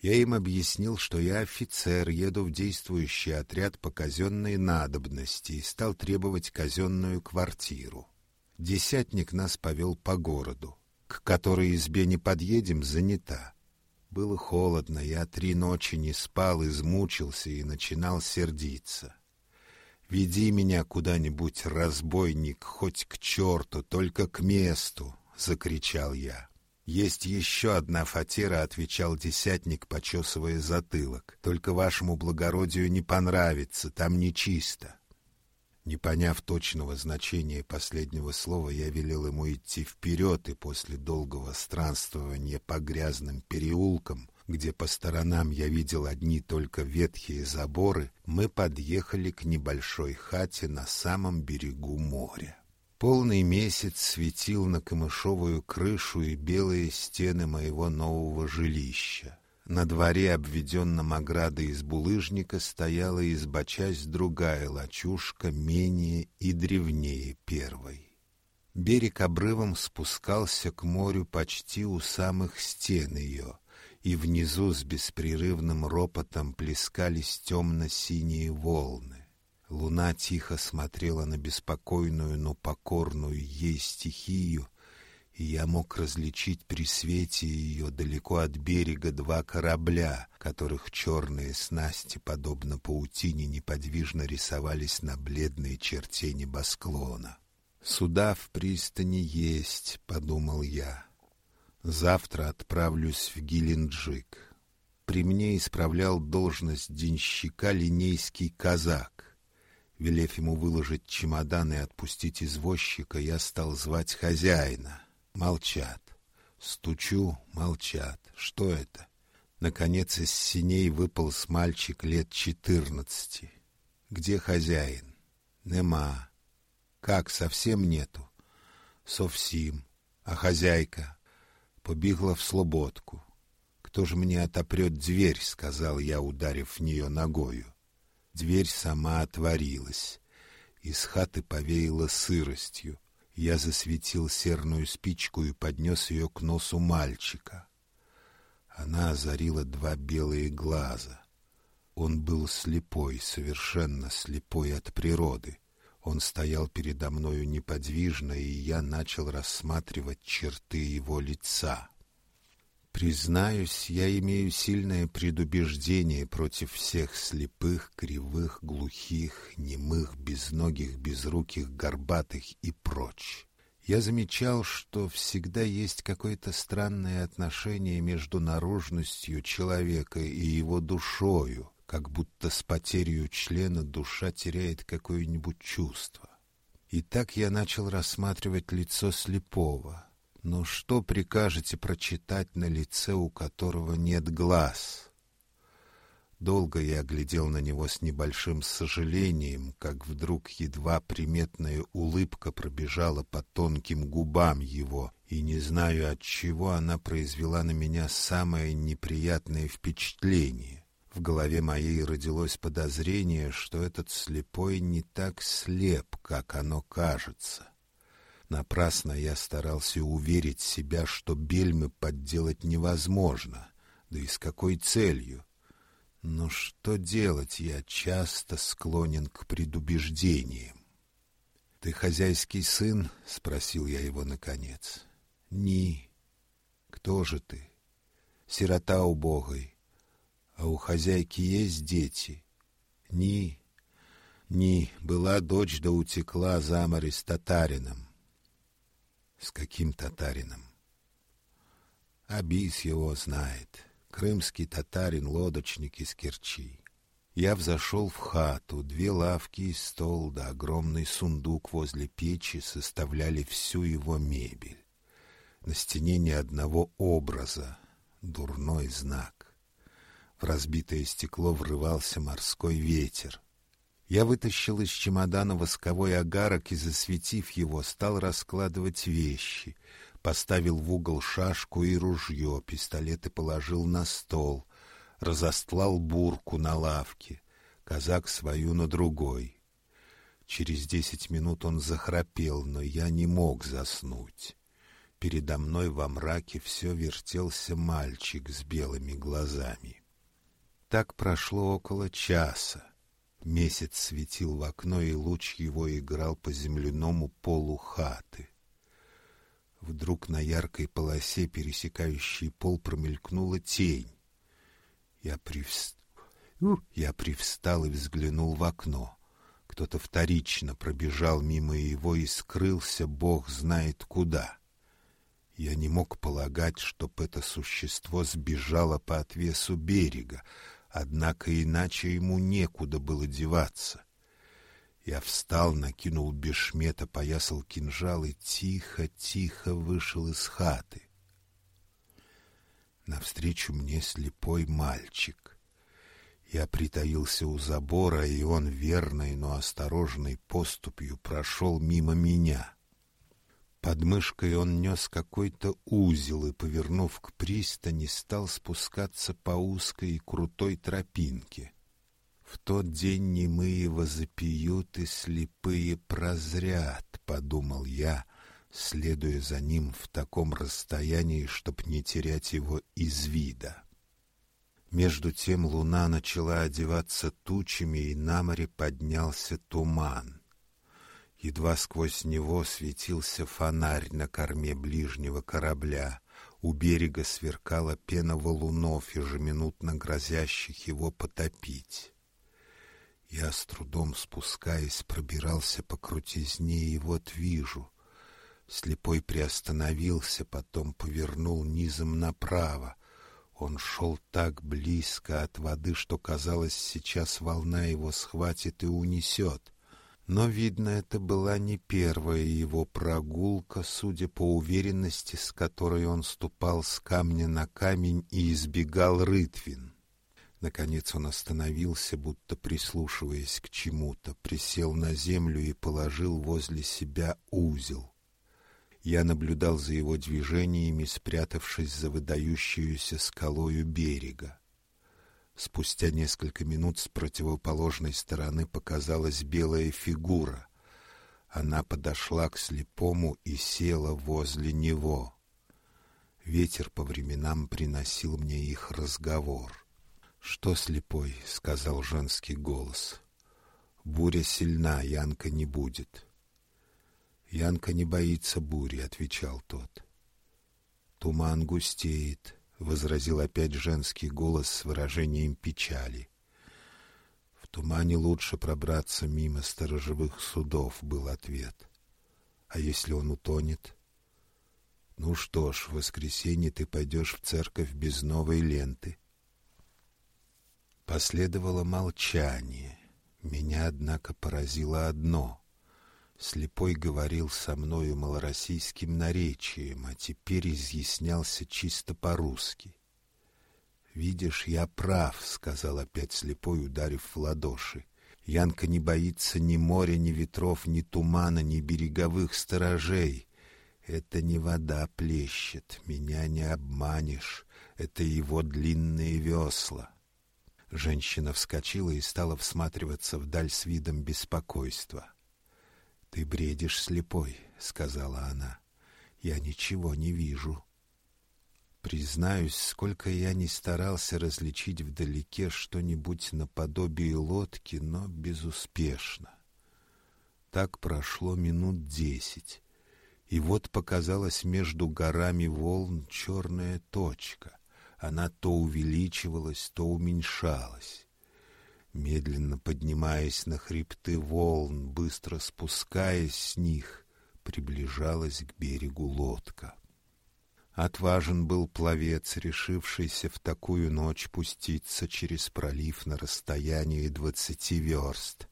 Я им объяснил, что я офицер, еду в действующий отряд по казенной надобности и стал требовать казенную квартиру. Десятник нас повел по городу. К которой избе не подъедем, занята. Было холодно, я три ночи не спал, измучился и начинал сердиться. «Веди меня куда-нибудь, разбойник, хоть к черту, только к месту!» — закричал я. «Есть еще одна фатера», — отвечал десятник, почесывая затылок. «Только вашему благородию не понравится, там нечисто». Не поняв точного значения последнего слова, я велел ему идти вперед, и после долгого странствования по грязным переулкам, где по сторонам я видел одни только ветхие заборы, мы подъехали к небольшой хате на самом берегу моря. Полный месяц светил на камышовую крышу и белые стены моего нового жилища. На дворе, обведенном оградой из булыжника, стояла изба часть другая лачушка, менее и древнее первой. Берег обрывом спускался к морю почти у самых стен ее, и внизу с беспрерывным ропотом плескались темно-синие волны. Луна тихо смотрела на беспокойную, но покорную ей стихию, и я мог различить при свете ее далеко от берега два корабля, которых черные снасти, подобно паутине, неподвижно рисовались на бледной черте небосклона. «Суда в пристани есть», — подумал я. «Завтра отправлюсь в Геленджик». При мне исправлял должность денщика линейский казак. Велев ему выложить чемодан и отпустить извозчика, я стал звать хозяина. Молчат. Стучу, молчат. Что это? Наконец из синей выполз мальчик лет четырнадцати. Где хозяин? Нема. Как, совсем нету? Совсем. А хозяйка? Побегла в слободку. Кто же мне отопрет дверь, сказал я, ударив в нее ногою. Дверь сама отворилась. Из хаты повеяло сыростью. Я засветил серную спичку и поднес ее к носу мальчика. Она озарила два белые глаза. Он был слепой, совершенно слепой от природы. Он стоял передо мною неподвижно, и я начал рассматривать черты его лица. Признаюсь, я имею сильное предубеждение против всех слепых, кривых, глухих, немых, безногих, безруких, горбатых и прочь. Я замечал, что всегда есть какое-то странное отношение между наружностью человека и его душою, как будто с потерей члена душа теряет какое-нибудь чувство. И так я начал рассматривать лицо слепого — но что прикажете прочитать на лице, у которого нет глаз? Долго я глядел на него с небольшим сожалением, как вдруг едва приметная улыбка пробежала по тонким губам его, и не знаю от чего она произвела на меня самое неприятное впечатление. В голове моей родилось подозрение, что этот слепой не так слеп, как оно кажется. Напрасно я старался уверить себя, что бельмы подделать невозможно, да и с какой целью. Но что делать, я часто склонен к предубеждениям. — Ты хозяйский сын? — спросил я его наконец. — Ни. — Кто же ты? — Сирота убогой. — А у хозяйки есть дети? — Ни. — Ни. Была дочь да утекла за море с татарином. С каким татарином? Абис его знает. Крымский татарин, лодочник из Керчи. Я взошел в хату, две лавки и стол, да огромный сундук возле печи составляли всю его мебель. На стене ни одного образа, дурной знак. В разбитое стекло врывался морской ветер. Я вытащил из чемодана восковой агарок и, засветив его, стал раскладывать вещи. Поставил в угол шашку и ружье, пистолеты положил на стол, разостлал бурку на лавке, казак свою на другой. Через десять минут он захрапел, но я не мог заснуть. Передо мной во мраке все вертелся мальчик с белыми глазами. Так прошло около часа. Месяц светил в окно, и луч его играл по земляному полу хаты. Вдруг на яркой полосе, пересекающей пол, промелькнула тень. Я, привст... Я привстал и взглянул в окно. Кто-то вторично пробежал мимо его и скрылся, бог знает куда. Я не мог полагать, чтоб это существо сбежало по отвесу берега, Однако иначе ему некуда было деваться. Я встал, накинул бешмет, опоясал кинжал и тихо-тихо вышел из хаты. Навстречу мне слепой мальчик. Я притаился у забора, и он верной, но осторожной поступью прошел мимо меня. Под мышкой он нес какой-то узел и, повернув к пристани, стал спускаться по узкой и крутой тропинке. В тот день немые возопьют и слепые прозрят, — подумал я, следуя за ним в таком расстоянии, чтоб не терять его из вида. Между тем луна начала одеваться тучами, и на море поднялся туман. Едва сквозь него светился фонарь на корме ближнего корабля. У берега сверкала пена валунов, ежеминутно грозящих его потопить. Я с трудом спускаясь пробирался по крутизне, и вот вижу. Слепой приостановился, потом повернул низом направо. Он шел так близко от воды, что казалось, сейчас волна его схватит и унесет. Но, видно, это была не первая его прогулка, судя по уверенности, с которой он ступал с камня на камень и избегал рытвин. Наконец он остановился, будто прислушиваясь к чему-то, присел на землю и положил возле себя узел. Я наблюдал за его движениями, спрятавшись за выдающуюся скалою берега. Спустя несколько минут с противоположной стороны показалась белая фигура. Она подошла к слепому и села возле него. Ветер по временам приносил мне их разговор. «Что, слепой?» — сказал женский голос. «Буря сильна, Янка не будет». «Янка не боится бури», — отвечал тот. «Туман густеет, — возразил опять женский голос с выражением печали. «В тумане лучше пробраться мимо сторожевых судов», — был ответ. «А если он утонет?» «Ну что ж, в воскресенье ты пойдешь в церковь без новой ленты». Последовало молчание. Меня, однако, поразило одно. Слепой говорил со мною малороссийским наречием, а теперь изъяснялся чисто по-русски. «Видишь, я прав», — сказал опять слепой, ударив в ладоши. «Янка не боится ни моря, ни ветров, ни тумана, ни береговых сторожей. Это не вода плещет, меня не обманешь, это его длинные весла». Женщина вскочила и стала всматриваться вдаль с видом беспокойства. «Ты бредишь слепой», — сказала она. «Я ничего не вижу». Признаюсь, сколько я не старался различить вдалеке что-нибудь наподобие лодки, но безуспешно. Так прошло минут десять, и вот показалась между горами волн черная точка. Она то увеличивалась, то уменьшалась. Медленно поднимаясь на хребты волн, быстро спускаясь с них, приближалась к берегу лодка. Отважен был пловец, решившийся в такую ночь пуститься через пролив на расстоянии двадцати верст,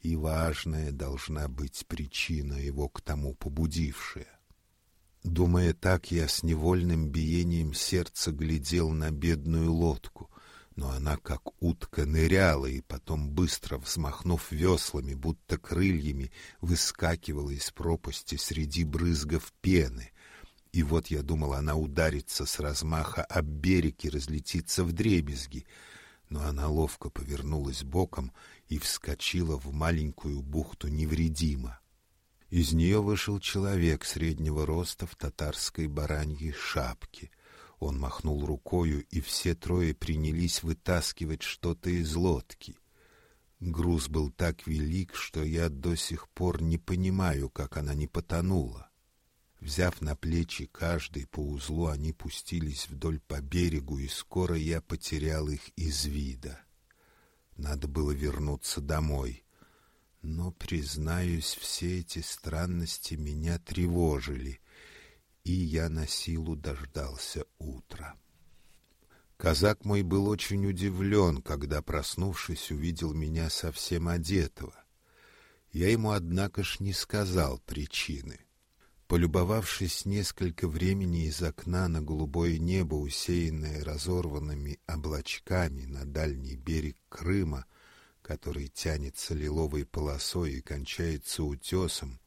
и важная должна быть причина его к тому побудившая. Думая так, я с невольным биением сердца глядел на бедную лодку, но она, как утка, ныряла и потом, быстро взмахнув веслами, будто крыльями, выскакивала из пропасти среди брызгов пены. И вот я думал, она ударится с размаха об берег и разлетится в дребезги, но она ловко повернулась боком и вскочила в маленькую бухту невредимо. Из нее вышел человек среднего роста в татарской бараньей шапке — он махнул рукою, и все трое принялись вытаскивать что-то из лодки. Груз был так велик, что я до сих пор не понимаю, как она не потонула. Взяв на плечи каждый по узлу, они пустились вдоль по берегу, и скоро я потерял их из вида. Надо было вернуться домой. Но, признаюсь, все эти странности меня тревожили — и я на силу дождался утра. Казак мой был очень удивлен, когда, проснувшись, увидел меня совсем одетого. Я ему, однако ж, не сказал причины. Полюбовавшись несколько времени из окна на голубое небо, усеянное разорванными облачками на дальний берег Крыма, который тянется лиловой полосой и кончается утесом,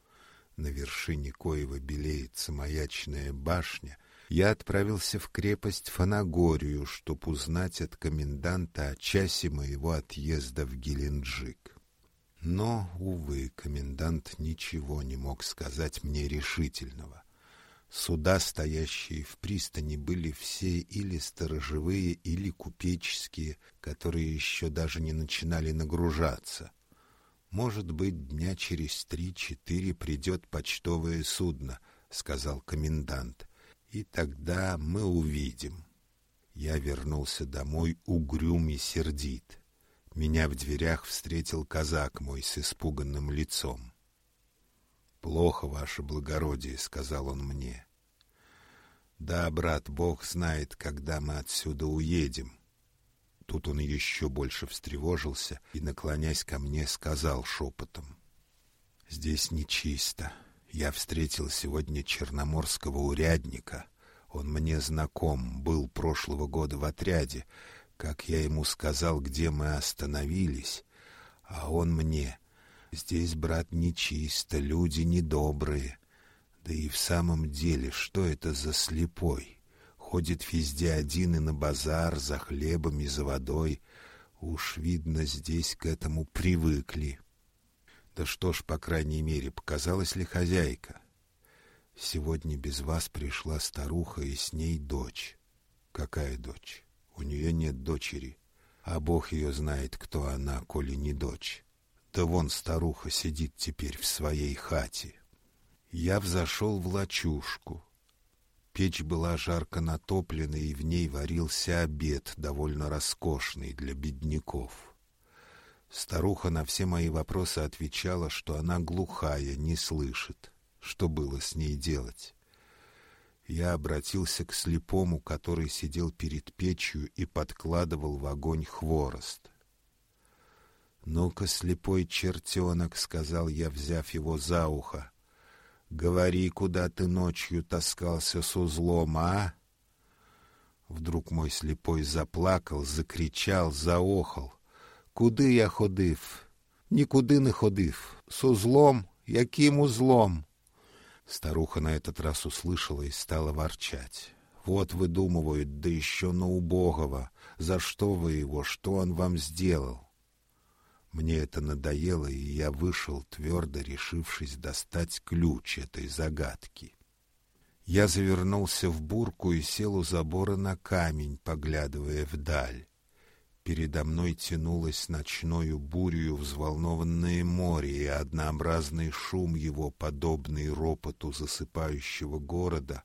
на вершине коего белеется маячная башня, я отправился в крепость Фанагорию, чтоб узнать от коменданта о часе моего отъезда в Геленджик. Но, увы, комендант ничего не мог сказать мне решительного. Суда, стоящие в пристани, были все или сторожевые, или купеческие, которые еще даже не начинали нагружаться. Может быть, дня через три-четыре придет почтовое судно, сказал комендант. И тогда мы увидим. Я вернулся домой угрюм и сердит. Меня в дверях встретил казак мой с испуганным лицом. «Плохо, ваше благородие», — сказал он мне. «Да, брат, Бог знает, когда мы отсюда уедем». Тут он еще больше встревожился и, наклонясь ко мне, сказал шепотом. «Здесь нечисто. Я встретил сегодня черноморского урядника. Он мне знаком, был прошлого года в отряде. Как я ему сказал, где мы остановились, а он мне... Здесь, брат, нечисто, люди недобрые. Да и в самом деле, что это за слепой? Ходит везде один и на базар за хлебом и за водой. Уж, видно, здесь к этому привыкли. Да что ж, по крайней мере, показалась ли хозяйка? Сегодня без вас пришла старуха и с ней дочь. Какая дочь? У нее нет дочери. А Бог ее знает, кто она, коли не дочь. Да вон старуха сидит теперь в своей хате. Я взошел в лачушку. Печь была жарко натоплена, и в ней варился обед, довольно роскошный для бедняков. Старуха на все мои вопросы отвечала, что она глухая, не слышит. Что было с ней делать? Я обратился к слепому, который сидел перед печью и подкладывал в огонь хворост. «Ну-ка, слепой чертенок», — сказал я, взяв его за ухо, — «говори, куда ты ночью таскался с узлом, а?» Вдруг мой слепой заплакал, закричал, заохал. «Куди я ходив? Нікуди не ходив. С узлом? Яким узлом?» Старуха на этот раз услышала и стала ворчать. «Вот выдумывают, да еще на убогого. За что вы его? Что он вам сделал?» Мне это надоело, и я вышел, твердо решившись достать ключ этой загадки. Я завернулся в бурку и сел у забора на камень, поглядывая вдаль. Передо мной тянулось ночною бурью взволнованное море, и однообразный шум его, подобный ропоту засыпающего города,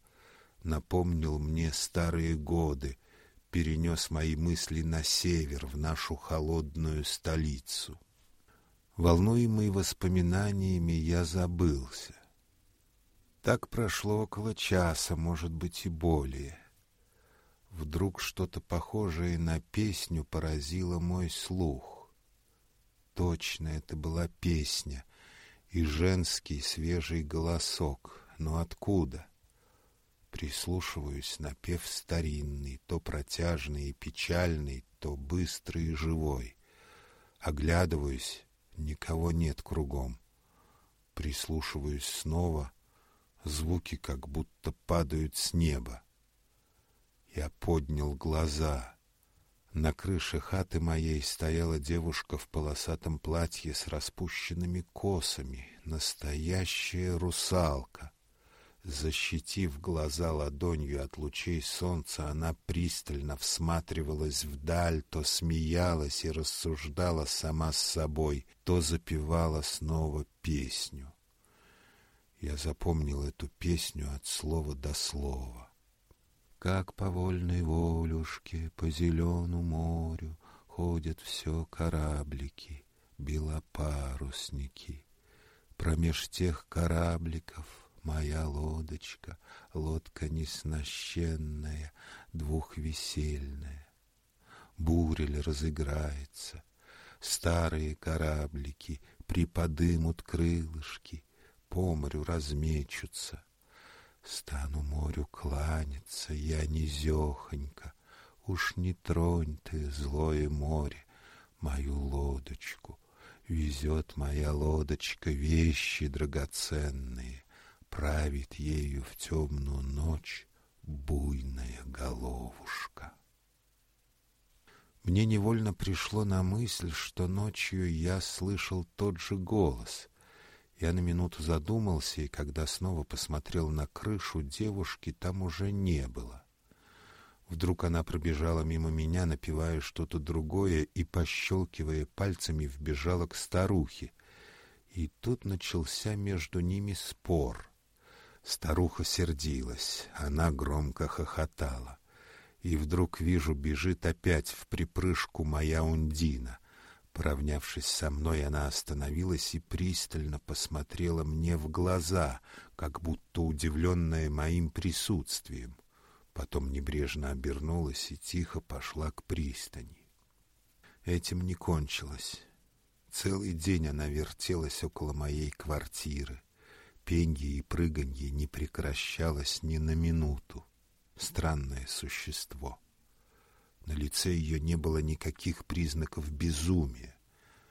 напомнил мне старые годы, перенес мои мысли на север, в нашу холодную столицу. Волнуемый воспоминаниями, я забылся. Так прошло около часа, может быть, и более. Вдруг что-то похожее на песню поразило мой слух. Точно это была песня и женский свежий голосок. Но откуда? Прислушиваюсь, напев старинный, то протяжный и печальный, то быстрый и живой. Оглядываюсь, никого нет кругом. Прислушиваюсь снова, звуки как будто падают с неба. Я поднял глаза. На крыше хаты моей стояла девушка в полосатом платье с распущенными косами, настоящая русалка. Защитив глаза ладонью от лучей солнца, она пристально всматривалась вдаль, то смеялась и рассуждала сама с собой, то запевала снова песню. Я запомнил эту песню от слова до слова. Как по вольной волюшке по зеленому морю ходят все кораблики, белопарусники. Промеж тех корабликов — моя лодочка, лодка неснащенная, двухвесельная. Бурель разыграется, старые кораблики приподымут крылышки, по морю размечутся. Стану морю кланяться, я низехонько, уж не тронь ты, злое море, мою лодочку. Везет моя лодочка вещи драгоценные, правит ею в темную ночь буйная головушка. Мне невольно пришло на мысль, что ночью я слышал тот же голос. Я на минуту задумался, и когда снова посмотрел на крышу девушки, там уже не было. Вдруг она пробежала мимо меня, напевая что-то другое, и, пощелкивая пальцами, вбежала к старухе — И тут начался между ними спор. Старуха сердилась, она громко хохотала. И вдруг вижу, бежит опять в припрыжку моя Ундина. Поравнявшись со мной, она остановилась и пристально посмотрела мне в глаза, как будто удивленная моим присутствием. Потом небрежно обернулась и тихо пошла к пристани. Этим не кончилось. Целый день она вертелась около моей квартиры. Пенье и прыганье не прекращалось ни на минуту. Странное существо. На лице ее не было никаких признаков безумия.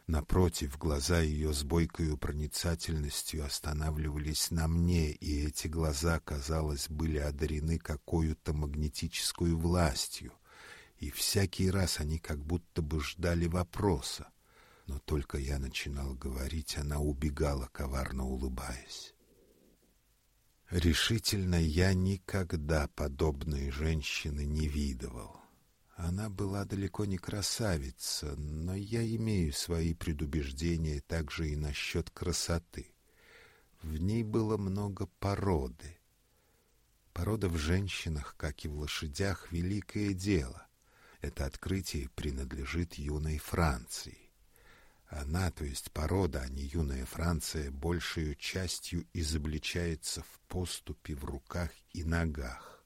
Напротив, глаза ее с бойкою проницательностью останавливались на мне, и эти глаза, казалось, были одарены какой-то магнетической властью, и всякий раз они как будто бы ждали вопроса. Но только я начинал говорить, она убегала, коварно улыбаясь. Решительно я никогда подобной женщины не видывал. Она была далеко не красавица, но я имею свои предубеждения также и насчет красоты. В ней было много породы. Порода в женщинах, как и в лошадях, великое дело. Это открытие принадлежит юной Франции. Она, то есть порода, а не юная Франция, большей частью изобличается в поступе в руках и ногах.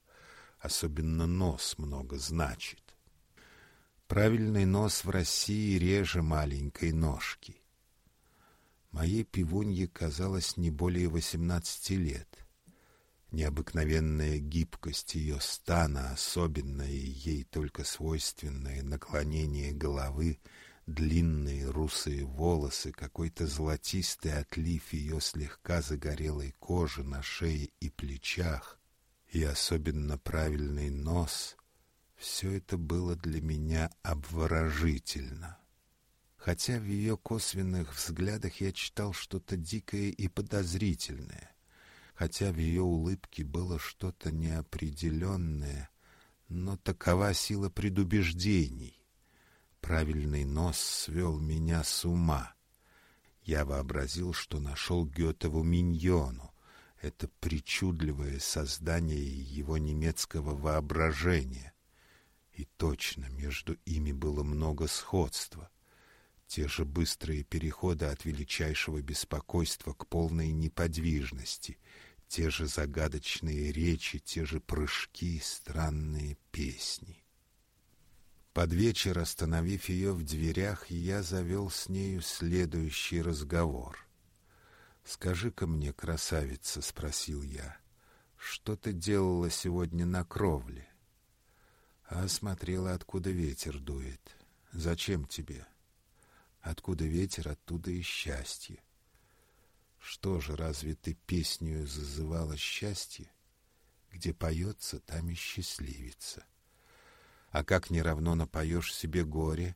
Особенно нос много значит. Правильный нос в России реже маленькой ножки. Моей пивунье казалось не более восемнадцати лет. Необыкновенная гибкость ее стана, особенное ей только свойственное наклонение головы, длинные русые волосы, какой-то золотистый отлив ее слегка загорелой кожи на шее и плечах, и особенно правильный нос — все это было для меня обворожительно. Хотя в ее косвенных взглядах я читал что-то дикое и подозрительное, хотя в ее улыбке было что-то неопределенное, но такова сила предубеждений. Правильный нос свел меня с ума. Я вообразил, что нашел Гетову миньону, это причудливое создание его немецкого воображения. И точно между ими было много сходства. Те же быстрые переходы от величайшего беспокойства к полной неподвижности, те же загадочные речи, те же прыжки, странные песни. Под вечер, остановив ее в дверях, я завел с нею следующий разговор. «Скажи-ка мне, красавица, — спросил я, — что ты делала сегодня на кровле?» а смотрела, откуда ветер дует. Зачем тебе? Откуда ветер, оттуда и счастье. Что же, разве ты песню зазывала счастье? Где поется, там и счастливица. А как неравно напоешь себе горе?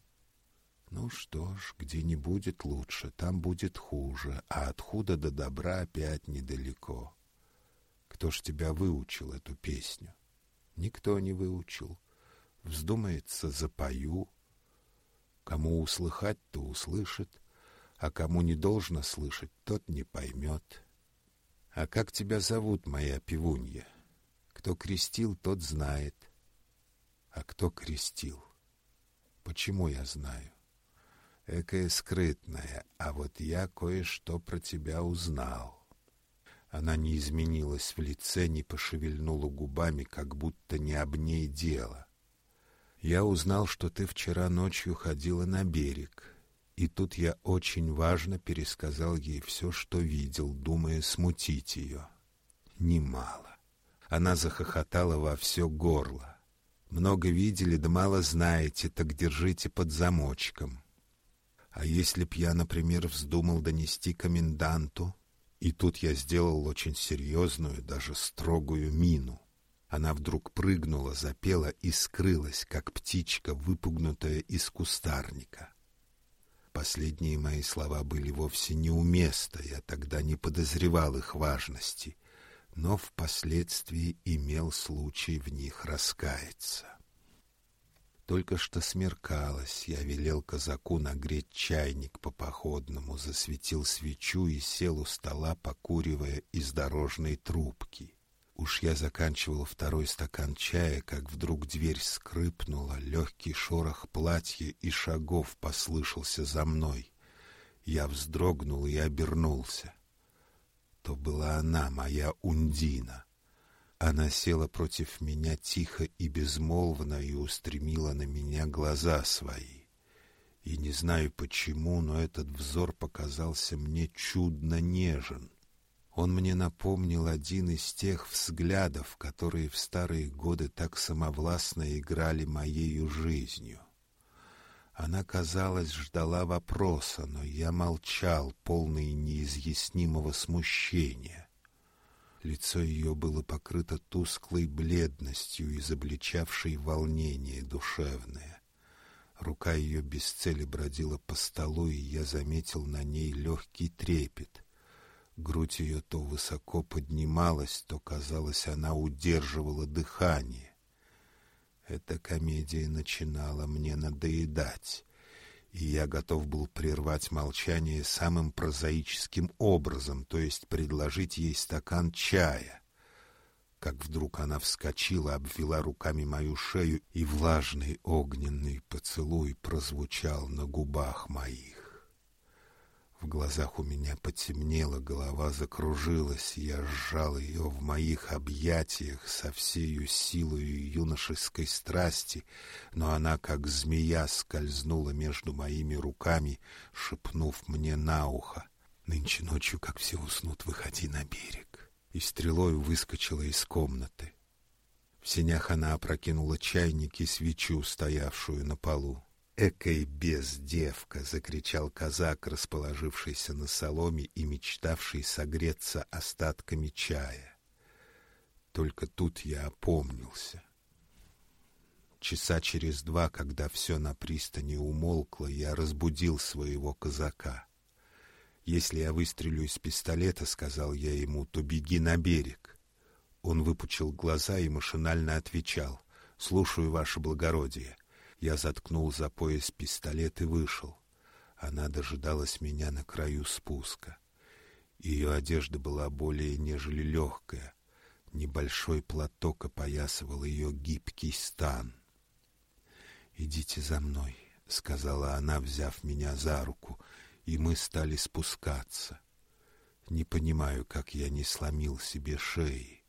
Ну что ж, где не будет лучше, там будет хуже, а от худа до добра опять недалеко. Кто ж тебя выучил эту песню? Никто не выучил. Вздумается, запою. Кому услыхать, то услышит, а кому не должно слышать, тот не поймет. А как тебя зовут, моя пивунья? Кто крестил, тот знает. А кто крестил? Почему я знаю? Экая скрытная, а вот я кое-что про тебя узнал. Она не изменилась в лице, не пошевельнула губами, как будто не об ней дело. Я узнал, что ты вчера ночью ходила на берег. И тут я очень важно пересказал ей все, что видел, думая смутить ее. Немало. Она захохотала во все горло. Много видели, да мало знаете, так держите под замочком. А если б я, например, вздумал донести коменданту, и тут я сделал очень серьезную, даже строгую мину, она вдруг прыгнула, запела и скрылась, как птичка, выпугнутая из кустарника. Последние мои слова были вовсе неуместны, я тогда не подозревал их важности, но впоследствии имел случай в них раскаяться. Только что смеркалось, я велел казаку нагреть чайник по походному, засветил свечу и сел у стола, покуривая из дорожной трубки. Уж я заканчивал второй стакан чая, как вдруг дверь скрипнула, легкий шорох платья и шагов послышался за мной. Я вздрогнул и обернулся. То была она, моя Ундина. Она села против меня тихо и безмолвно и устремила на меня глаза свои. И не знаю почему, но этот взор показался мне чудно нежен. Он мне напомнил один из тех взглядов, которые в старые годы так самовластно играли моею жизнью. Она, казалось, ждала вопроса, но я молчал, полный неизъяснимого смущения. Лицо ее было покрыто тусклой бледностью, изобличавшей волнение душевное. Рука ее без цели бродила по столу, и я заметил на ней легкий трепет. Грудь ее то высоко поднималась, то, казалось, она удерживала дыхание. Эта комедия начинала мне надоедать и я готов был прервать молчание самым прозаическим образом, то есть предложить ей стакан чая. Как вдруг она вскочила, обвела руками мою шею, и влажный огненный поцелуй прозвучал на губах моих. В глазах у меня потемнело, голова закружилась, я сжал ее в моих объятиях со всею силою юношеской страсти, но она, как змея, скользнула между моими руками, шепнув мне на ухо. «Нынче ночью, как все уснут, выходи на берег». И стрелой выскочила из комнаты. В сенях она опрокинула чайник и свечу, стоявшую на полу. «Экой бездевка!» — закричал казак, расположившийся на соломе и мечтавший согреться остатками чая. Только тут я опомнился. Часа через два, когда все на пристани умолкло, я разбудил своего казака. «Если я выстрелю из пистолета, — сказал я ему, — то беги на берег». Он выпучил глаза и машинально отвечал. «Слушаю, ваше благородие». Я заткнул за пояс пистолет и вышел. Она дожидалась меня на краю спуска. Ее одежда была более нежели легкая. Небольшой платок опоясывал ее гибкий стан. «Идите за мной», — сказала она, взяв меня за руку, и мы стали спускаться. Не понимаю, как я не сломил себе шеи.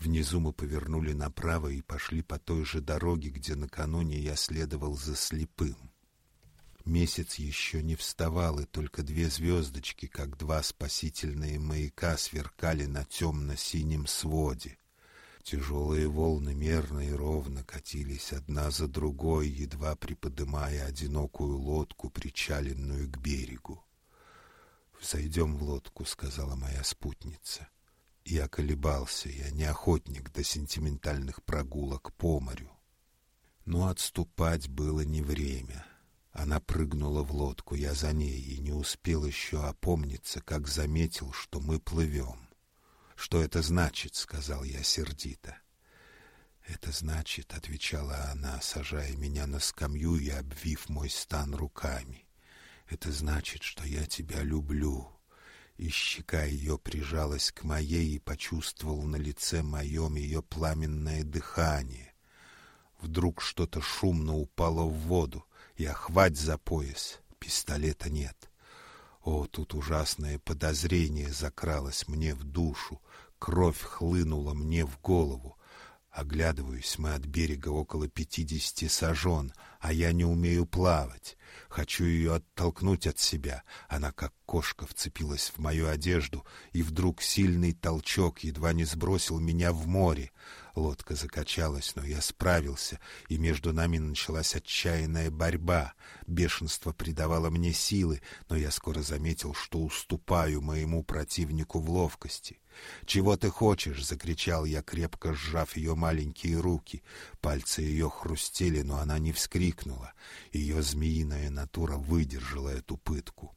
Внизу мы повернули направо и пошли по той же дороге, где накануне я следовал за слепым. Месяц еще не вставал, и только две звездочки, как два спасительные маяка, сверкали на темно-синем своде. Тяжелые волны мерно и ровно катились одна за другой, едва приподымая одинокую лодку, причаленную к берегу. «Взойдем в лодку», — сказала моя спутница. — я колебался, я не охотник до сентиментальных прогулок по морю. Но отступать было не время. Она прыгнула в лодку, я за ней, и не успел еще опомниться, как заметил, что мы плывем. «Что это значит?» — сказал я сердито. «Это значит», — отвечала она, сажая меня на скамью и обвив мой стан руками, — «это значит, что я тебя люблю» и щека ее прижалась к моей и почувствовал на лице моем ее пламенное дыхание. Вдруг что-то шумно упало в воду. Я хвать за пояс. Пистолета нет. О, тут ужасное подозрение закралось мне в душу. Кровь хлынула мне в голову. Оглядываюсь, мы от берега около пятидесяти сажен, а я не умею плавать. Хочу ее оттолкнуть от себя. Она, как кошка, вцепилась в мою одежду, и вдруг сильный толчок едва не сбросил меня в море. Лодка закачалась, но я справился, и между нами началась отчаянная борьба. Бешенство придавало мне силы, но я скоро заметил, что уступаю моему противнику в ловкости. «Чего ты хочешь?» — закричал я, крепко сжав ее маленькие руки. Пальцы ее хрустели, но она не вскрикнула. Ее змеиная натура выдержала эту пытку.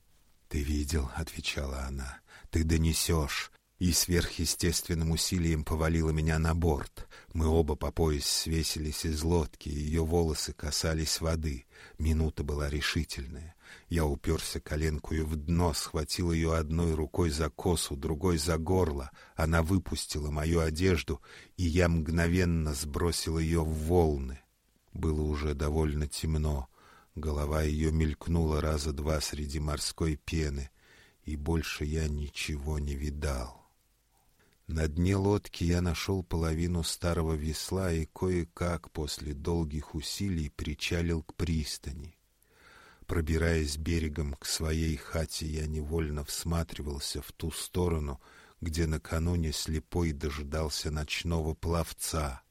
«Ты видел?» — отвечала она. «Ты донесешь. И сверхъестественным усилием повалила меня на борт. Мы оба по пояс свесились из лодки, ее волосы касались воды. Минута была решительная. Я уперся коленкою в дно, схватил ее одной рукой за косу, другой за горло. Она выпустила мою одежду, и я мгновенно сбросил ее в волны. Было уже довольно темно. Голова ее мелькнула раза два среди морской пены, и больше я ничего не видал. На дне лодки я нашел половину старого весла и кое-как после долгих усилий причалил к пристани. Пробираясь берегом к своей хате, я невольно всматривался в ту сторону, где накануне слепой дожидался ночного пловца.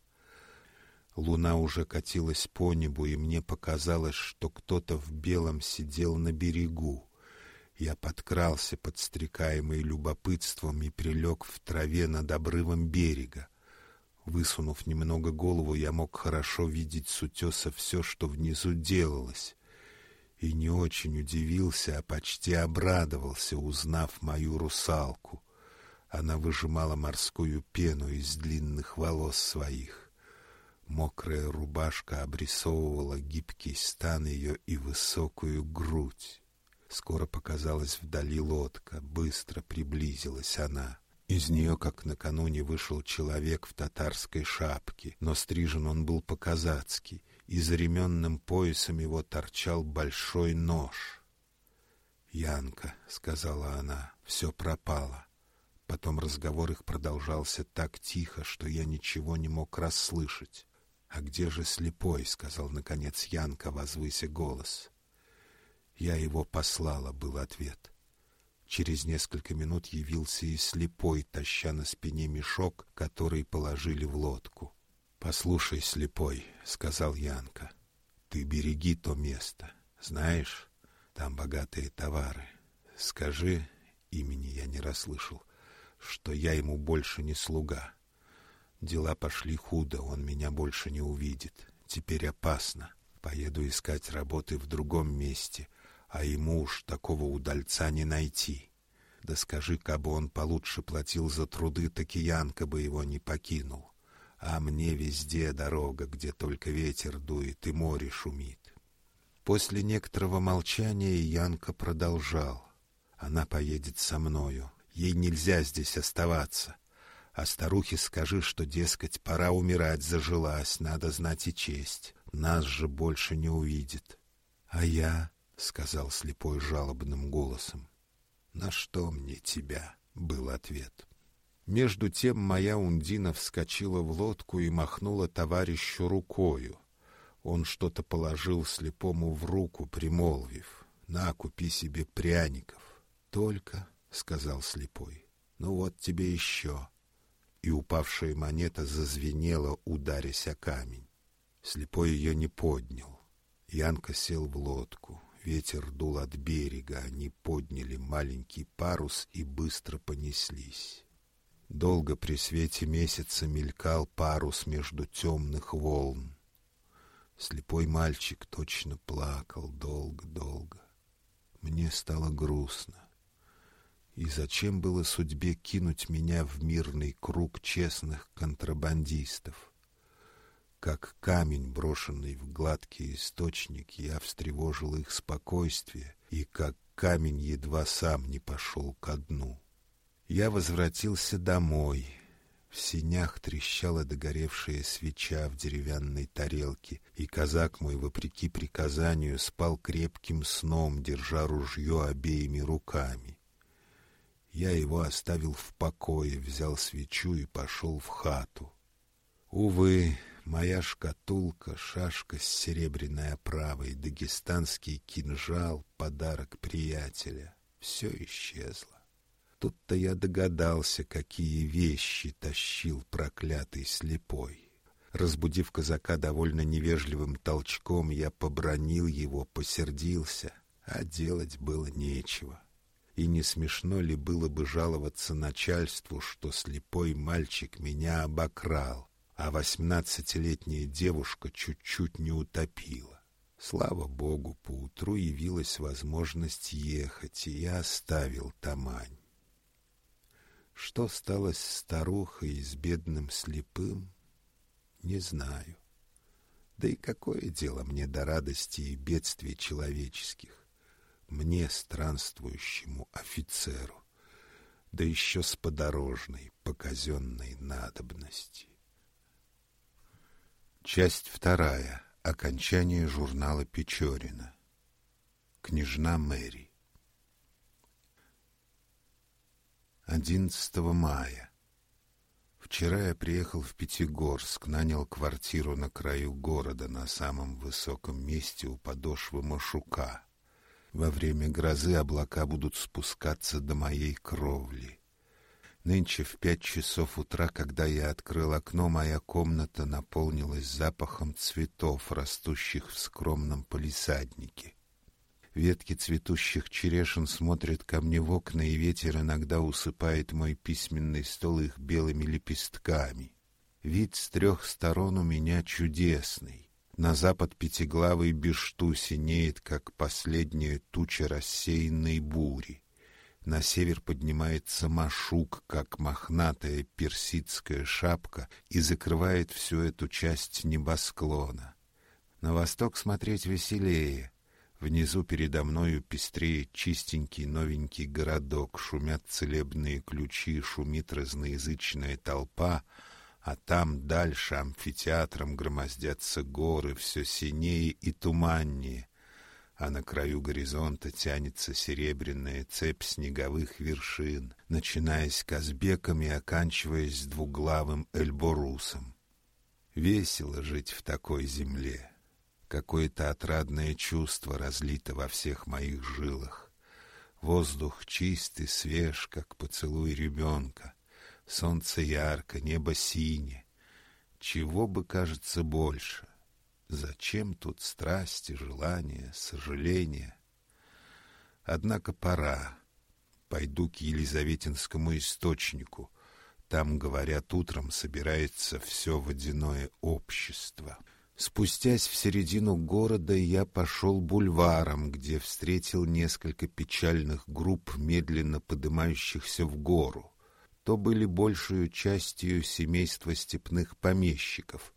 Луна уже катилась по небу, и мне показалось, что кто-то в белом сидел на берегу. Я подкрался, подстрекаемый любопытством, и прилег в траве над обрывом берега. Высунув немного голову, я мог хорошо видеть с утеса все, что внизу делалось. И не очень удивился, а почти обрадовался, узнав мою русалку. Она выжимала морскую пену из длинных волос своих. Мокрая рубашка обрисовывала гибкий стан ее и высокую грудь. Скоро показалась вдали лодка, быстро приблизилась она. Из нее, как накануне, вышел человек в татарской шапке, но стрижен он был по-казацки, и за ременным поясом его торчал большой нож. «Янка», — сказала она, — «все пропало». Потом разговор их продолжался так тихо, что я ничего не мог расслышать. «А где же слепой?» — сказал, наконец, Янка, возвыся голос. Я его послала, был ответ. Через несколько минут явился и слепой, таща на спине мешок, который положили в лодку. «Послушай, слепой», — сказал Янка, — «ты береги то место. Знаешь, там богатые товары. Скажи, имени я не расслышал, что я ему больше не слуга. Дела пошли худо, он меня больше не увидит. Теперь опасно. Поеду искать работы в другом месте, а ему уж такого удальца не найти. Да скажи, кабы он получше платил за труды, так и Янка бы его не покинул. А мне везде дорога, где только ветер дует и море шумит. После некоторого молчания Янка продолжал. Она поедет со мною. Ей нельзя здесь оставаться. А старухе скажи, что, дескать, пора умирать зажилась, надо знать и честь. Нас же больше не увидит. А я сказал слепой жалобным голосом. На что мне тебя? был ответ. Между тем моя Ундина вскочила в лодку и махнула товарищу рукою. Он что-то положил слепому в руку, примолвив: "На, купи себе пряников". "Только", сказал слепой. "Ну вот тебе еще». И упавшая монета зазвенела, ударясь о камень. Слепой ее не поднял. Янка сел в лодку. Ветер дул от берега, они подняли маленький парус и быстро понеслись. Долго при свете месяца мелькал парус между темных волн. Слепой мальчик точно плакал долго-долго. Мне стало грустно. И зачем было судьбе кинуть меня в мирный круг честных контрабандистов? Как камень, брошенный в гладкий источник, я встревожил их спокойствие, и как камень едва сам не пошел ко дну. Я возвратился домой. В синях трещала догоревшая свеча в деревянной тарелке, и казак мой, вопреки приказанию, спал крепким сном, держа ружье обеими руками. Я его оставил в покое, взял свечу и пошел в хату. Увы, моя шкатулка, шашка с серебряной оправой, дагестанский кинжал, подарок приятеля. Все исчезло. Тут-то я догадался, какие вещи тащил проклятый слепой. Разбудив казака довольно невежливым толчком, я побронил его, посердился, а делать было нечего. И не смешно ли было бы жаловаться начальству, что слепой мальчик меня обокрал, а восемнадцатилетняя девушка чуть-чуть не утопила. Слава богу, поутру явилась возможность ехать, и я оставил Тамань. Что стало с старухой и с бедным слепым, не знаю. Да и какое дело мне до радости и бедствий человеческих? Мне, странствующему офицеру, да еще с подорожной, показенной надобности. Часть вторая. Окончание журнала Печорина. Княжна Мэри. 11 мая. Вчера я приехал в Пятигорск, нанял квартиру на краю города, на самом высоком месте у подошвы Машука. Во время грозы облака будут спускаться до моей кровли. Нынче в пять часов утра, когда я открыл окно, моя комната наполнилась запахом цветов, растущих в скромном палисаднике. Ветки цветущих черешин смотрят ко мне в окна, и ветер иногда усыпает мой письменный стол их белыми лепестками. Вид с трех сторон у меня чудесный. На запад пятиглавый бешту синеет, как последняя туча рассеянной бури. На север поднимается машук, как мохнатая персидская шапка, и закрывает всю эту часть небосклона. На восток смотреть веселее. Внизу передо мною пестреет чистенький новенький городок, шумят целебные ключи, шумит разноязычная толпа, а там дальше амфитеатром громоздятся горы, все синее и туманнее, а на краю горизонта тянется серебряная цепь снеговых вершин, начинаясь Казбеком и оканчиваясь двуглавым Эльборусом. Весело жить в такой земле. Какое-то отрадное чувство разлито во всех моих жилах. Воздух чистый, свеж, как поцелуй ребенка. Солнце ярко, небо синее. Чего бы, кажется, больше? Зачем тут страсти, желания, сожаления? Однако пора. Пойду к Елизаветинскому источнику. Там, говорят, утром собирается все водяное общество. Спустясь в середину города, я пошел бульваром, где встретил несколько печальных групп, медленно поднимающихся в гору. То были большую частью семейства степных помещиков.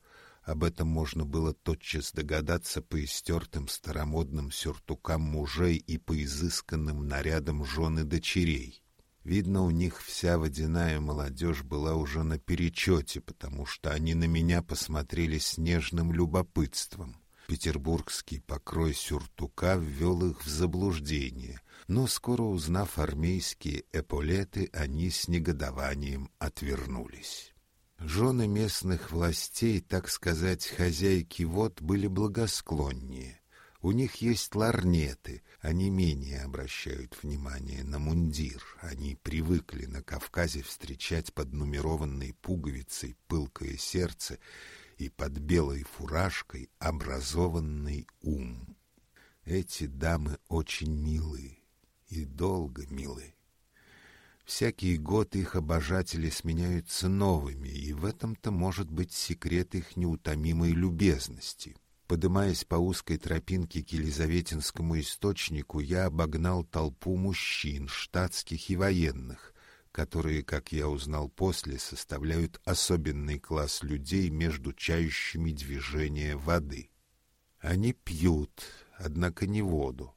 Об этом можно было тотчас догадаться по истертым старомодным сюртукам мужей и по изысканным нарядам жены дочерей. Видно, у них вся водяная молодежь была уже на перечете, потому что они на меня посмотрели с нежным любопытством. Петербургский покрой сюртука ввел их в заблуждение, но скоро узнав армейские эполеты, они с негодованием отвернулись. Жены местных властей, так сказать, хозяйки вод, были благосклоннее. У них есть ларнеты, они менее обращают внимание на мундир. Они привыкли на Кавказе встречать под нумерованной пуговицей пылкое сердце и под белой фуражкой образованный ум. Эти дамы очень милые и долго милые. Всякий год их обожатели сменяются новыми, и в этом-то может быть секрет их неутомимой любезности. Подымаясь по узкой тропинке к Елизаветинскому источнику, я обогнал толпу мужчин, штатских и военных, которые, как я узнал после, составляют особенный класс людей между чающими движения воды. Они пьют, однако не воду,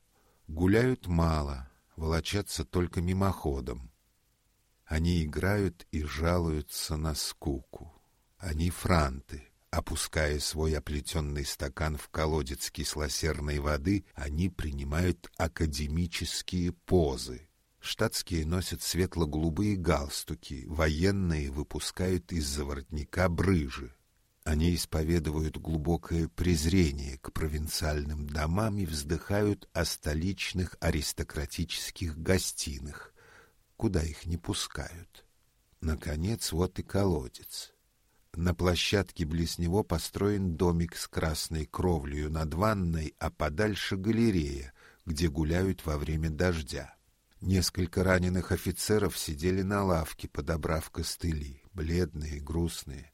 гуляют мало, волочатся только мимоходом. Они играют и жалуются на скуку. Они франты, Опуская свой оплетенный стакан в колодец кислосерной воды, они принимают академические позы. Штатские носят светло-голубые галстуки, военные выпускают из-за воротника брыжи. Они исповедуют глубокое презрение к провинциальным домам и вздыхают о столичных аристократических гостиных, куда их не пускают. Наконец, вот и колодец. На площадке близ него построен домик с красной кровлею над ванной, а подальше галерея, где гуляют во время дождя. Несколько раненых офицеров сидели на лавке, подобрав костыли, бледные, грустные.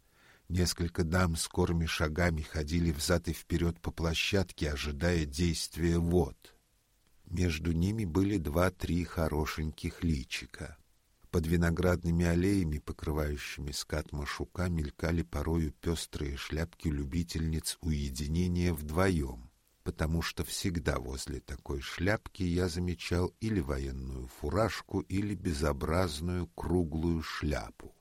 Несколько дам скорыми шагами ходили взад и вперед по площадке, ожидая действия вод. Между ними были два-три хорошеньких личика. Под виноградными аллеями, покрывающими скат машука, мелькали порою пестрые шляпки любительниц уединения вдвоем, потому что всегда возле такой шляпки я замечал или военную фуражку, или безобразную круглую шляпу.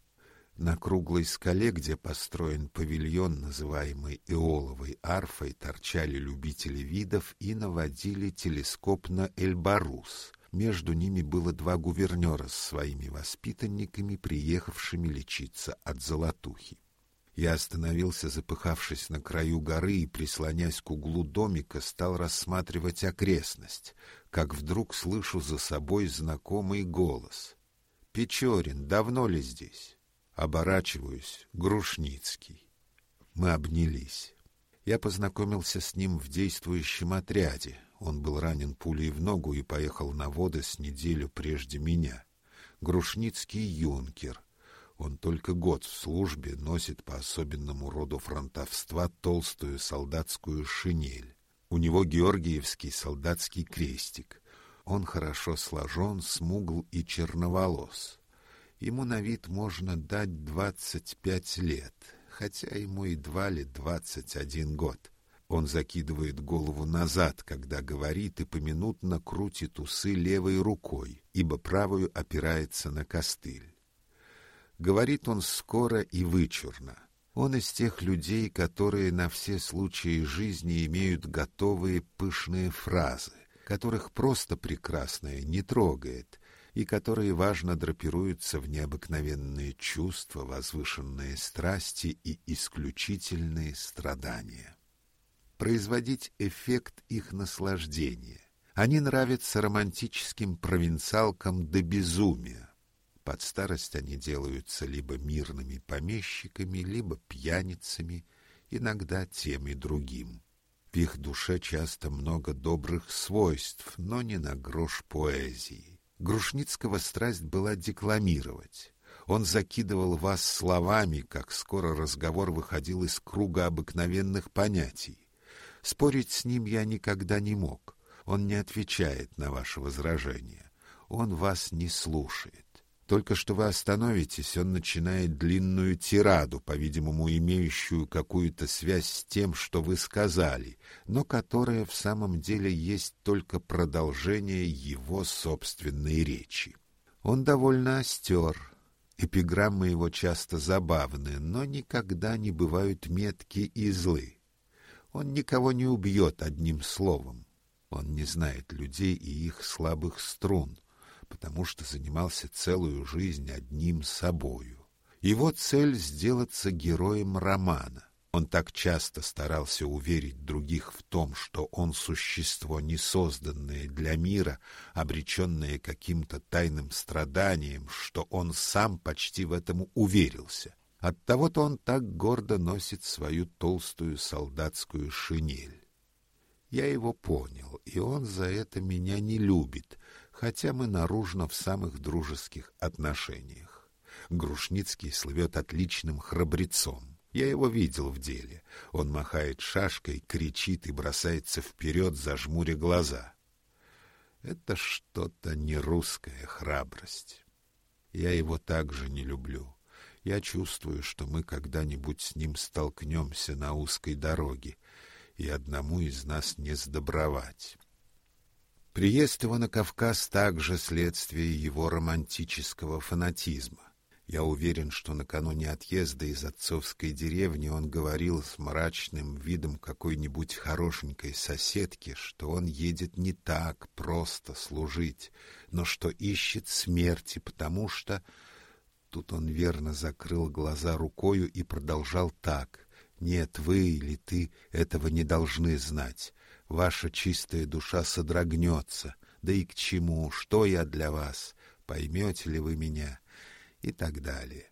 На круглой скале, где построен павильон, называемый Иоловой арфой, торчали любители видов и наводили телескоп на Эльбарус — между ними было два гувернера с своими воспитанниками, приехавшими лечиться от золотухи. Я остановился, запыхавшись на краю горы и, прислонясь к углу домика, стал рассматривать окрестность, как вдруг слышу за собой знакомый голос. «Печорин, давно ли здесь?» Оборачиваюсь. Грушницкий. Мы обнялись. Я познакомился с ним в действующем отряде. Он был ранен пулей в ногу и поехал на воды с неделю прежде меня. Грушницкий юнкер. Он только год в службе носит по особенному роду фронтовства толстую солдатскую шинель. У него георгиевский солдатский крестик. Он хорошо сложен, смугл и черноволос. Ему на вид можно дать двадцать пять лет, хотя ему едва ли двадцать один год. Он закидывает голову назад, когда говорит, и поминутно крутит усы левой рукой, ибо правую опирается на костыль. Говорит он скоро и вычурно. Он из тех людей, которые на все случаи жизни имеют готовые пышные фразы, которых просто прекрасное не трогает, и которые важно драпируются в необыкновенные чувства, возвышенные страсти и исключительные страдания производить эффект их наслаждения. Они нравятся романтическим провинциалкам до безумия. Под старость они делаются либо мирными помещиками, либо пьяницами, иногда тем и другим. В их душе часто много добрых свойств, но не на грош поэзии. Грушницкого страсть была декламировать. Он закидывал вас словами, как скоро разговор выходил из круга обыкновенных понятий. Спорить с ним я никогда не мог. Он не отвечает на ваши возражения. Он вас не слушает. Только что вы остановитесь, он начинает длинную тираду, по-видимому, имеющую какую-то связь с тем, что вы сказали, но которая в самом деле есть только продолжение его собственной речи. Он довольно остер. Эпиграммы его часто забавны, но никогда не бывают метки и злы. Он никого не убьет одним словом. Он не знает людей и их слабых струн, потому что занимался целую жизнь одним собою. Его цель — сделаться героем романа. Он так часто старался уверить других в том, что он существо, не созданное для мира, обреченное каким-то тайным страданием, что он сам почти в этом уверился. Оттого-то он так гордо носит свою толстую солдатскую шинель. Я его понял, и он за это меня не любит, хотя мы наружно в самых дружеских отношениях. Грушницкий слывет отличным храбрецом. Я его видел в деле. Он махает шашкой, кричит и бросается вперед, зажмуря глаза. Это что-то не русская храбрость. Я его также не люблю. Я чувствую, что мы когда-нибудь с ним столкнемся на узкой дороге, и одному из нас не сдобровать. Приезд его на Кавказ также следствие его романтического фанатизма. Я уверен, что накануне отъезда из отцовской деревни он говорил с мрачным видом какой-нибудь хорошенькой соседки, что он едет не так просто служить, но что ищет смерти, потому что Тут он верно закрыл глаза рукою и продолжал так. «Нет, вы или ты этого не должны знать. Ваша чистая душа содрогнется. Да и к чему? Что я для вас? Поймете ли вы меня?» И так далее.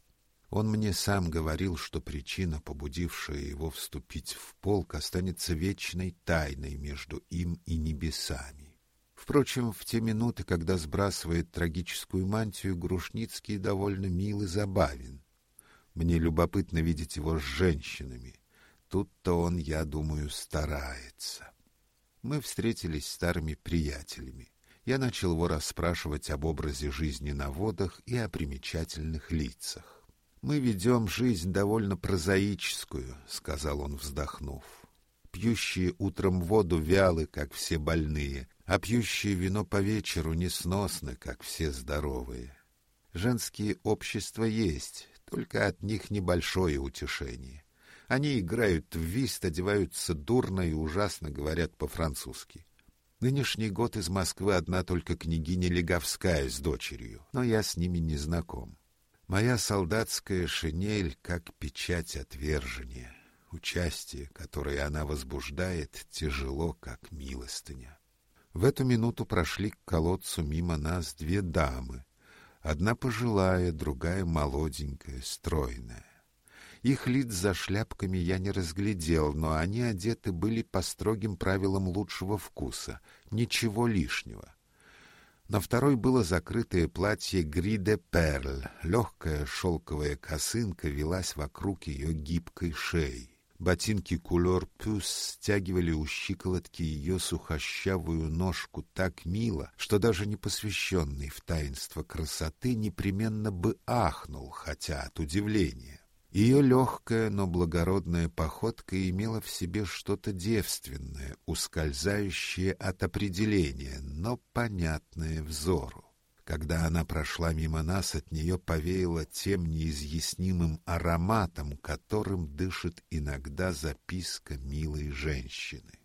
Он мне сам говорил, что причина, побудившая его вступить в полк, останется вечной тайной между им и небесами. Впрочем, в те минуты, когда сбрасывает трагическую мантию, Грушницкий довольно мил и забавен. Мне любопытно видеть его с женщинами. Тут-то он, я думаю, старается. Мы встретились старыми приятелями. Я начал его расспрашивать об образе жизни на водах и о примечательных лицах. «Мы ведем жизнь довольно прозаическую», — сказал он, вздохнув. «Пьющие утром воду вялы, как все больные, а пьющие вино по вечеру несносны, как все здоровые. Женские общества есть, только от них небольшое утешение. Они играют в вист, одеваются дурно и ужасно говорят по-французски. Нынешний год из Москвы одна только княгиня Леговская с дочерью, но я с ними не знаком. Моя солдатская шинель как печать отвержения. Участие, которое она возбуждает, тяжело, как милостыня. В эту минуту прошли к колодцу мимо нас две дамы. Одна пожилая, другая молоденькая, стройная. Их лиц за шляпками я не разглядел, но они одеты были по строгим правилам лучшего вкуса, ничего лишнего. На второй было закрытое платье гриде перль, легкая шелковая косынка велась вокруг ее гибкой шеи. Ботинки кулер пюс стягивали у щиколотки ее сухощавую ножку так мило, что даже непосвященный в таинство красоты непременно бы ахнул, хотя от удивления. Ее легкая, но благородная походка имела в себе что-то девственное, ускользающее от определения, но понятное взору. Когда она прошла мимо нас, от нее повеяло тем неизъяснимым ароматом, которым дышит иногда записка милой женщины.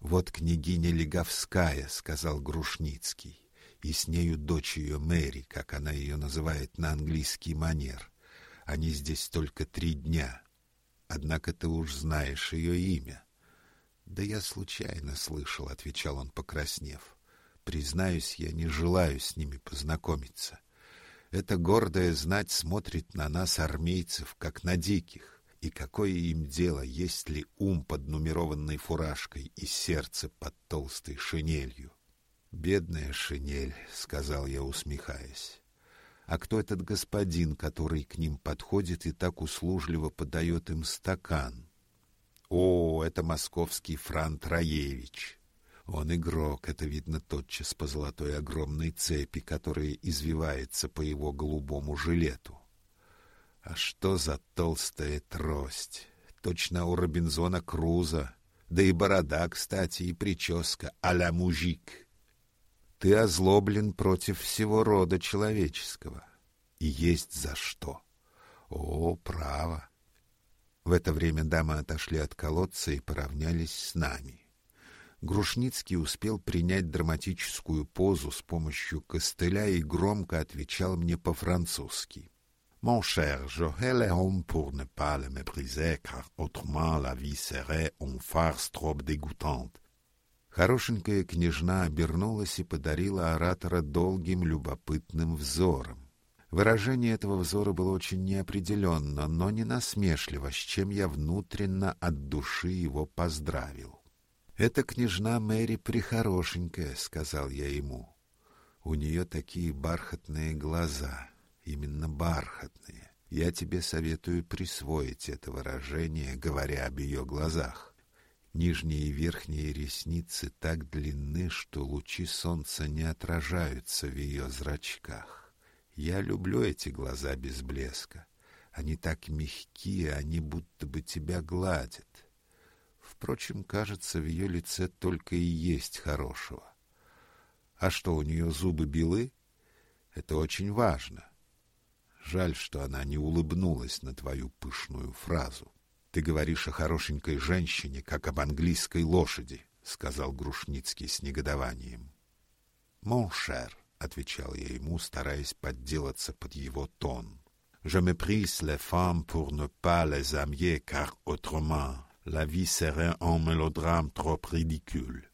«Вот княгиня Леговская», — сказал Грушницкий, и с нею дочь ее Мэри, как она ее называет на английский манер. Они здесь только три дня. Однако ты уж знаешь ее имя. — Да я случайно слышал, — отвечал он, покраснев. — Признаюсь, я не желаю с ними познакомиться. Эта гордая знать смотрит на нас, армейцев, как на диких. И какое им дело, есть ли ум под нумерованной фуражкой и сердце под толстой шинелью? — Бедная шинель, — сказал я, усмехаясь. А кто этот господин, который к ним подходит и так услужливо подает им стакан? О, это московский Франт Раевич. Он игрок, это видно тотчас по золотой огромной цепи, которая извивается по его голубому жилету. А что за толстая трость? Точно у Робинзона Круза. Да и борода, кстати, и прическа а-ля мужик. Ты озлоблен против всего рода человеческого. И есть за что. О, право. В это время дамы отошли от колодца и поравнялись с нами. Грушницкий успел принять драматическую позу с помощью костыля и громко отвечал мне по-французски. Mon cher, j'aurais les hommes pour ne pas le mépriser, car autrement la vie serait une farce trop dégoûtante. Хорошенькая княжна обернулась и подарила оратора долгим любопытным взором. Выражение этого взора было очень неопределенно, но не насмешливо, с чем я внутренно от души его поздравил. «Эта княжна Мэри прихорошенькая», — сказал я ему. «У нее такие бархатные глаза, именно бархатные. Я тебе советую присвоить это выражение, говоря об ее глазах. Нижние и верхние ресницы так длинны, что лучи солнца не отражаются в ее зрачках. Я люблю эти глаза без блеска. Они так мягкие, они будто бы тебя гладят. Впрочем, кажется, в ее лице только и есть хорошего. А что, у нее зубы белы? Это очень важно. Жаль, что она не улыбнулась на твою пышную фразу. Ты говоришь о хорошенькой женщине, как об английской лошади, сказал Грушницкий с негодованием. Cher, отвечал я ему, стараясь подделаться под его тон. Je méprise les femmes pour ne pas les aimer, car autrement la vie serait un mélodrame trop ridicule.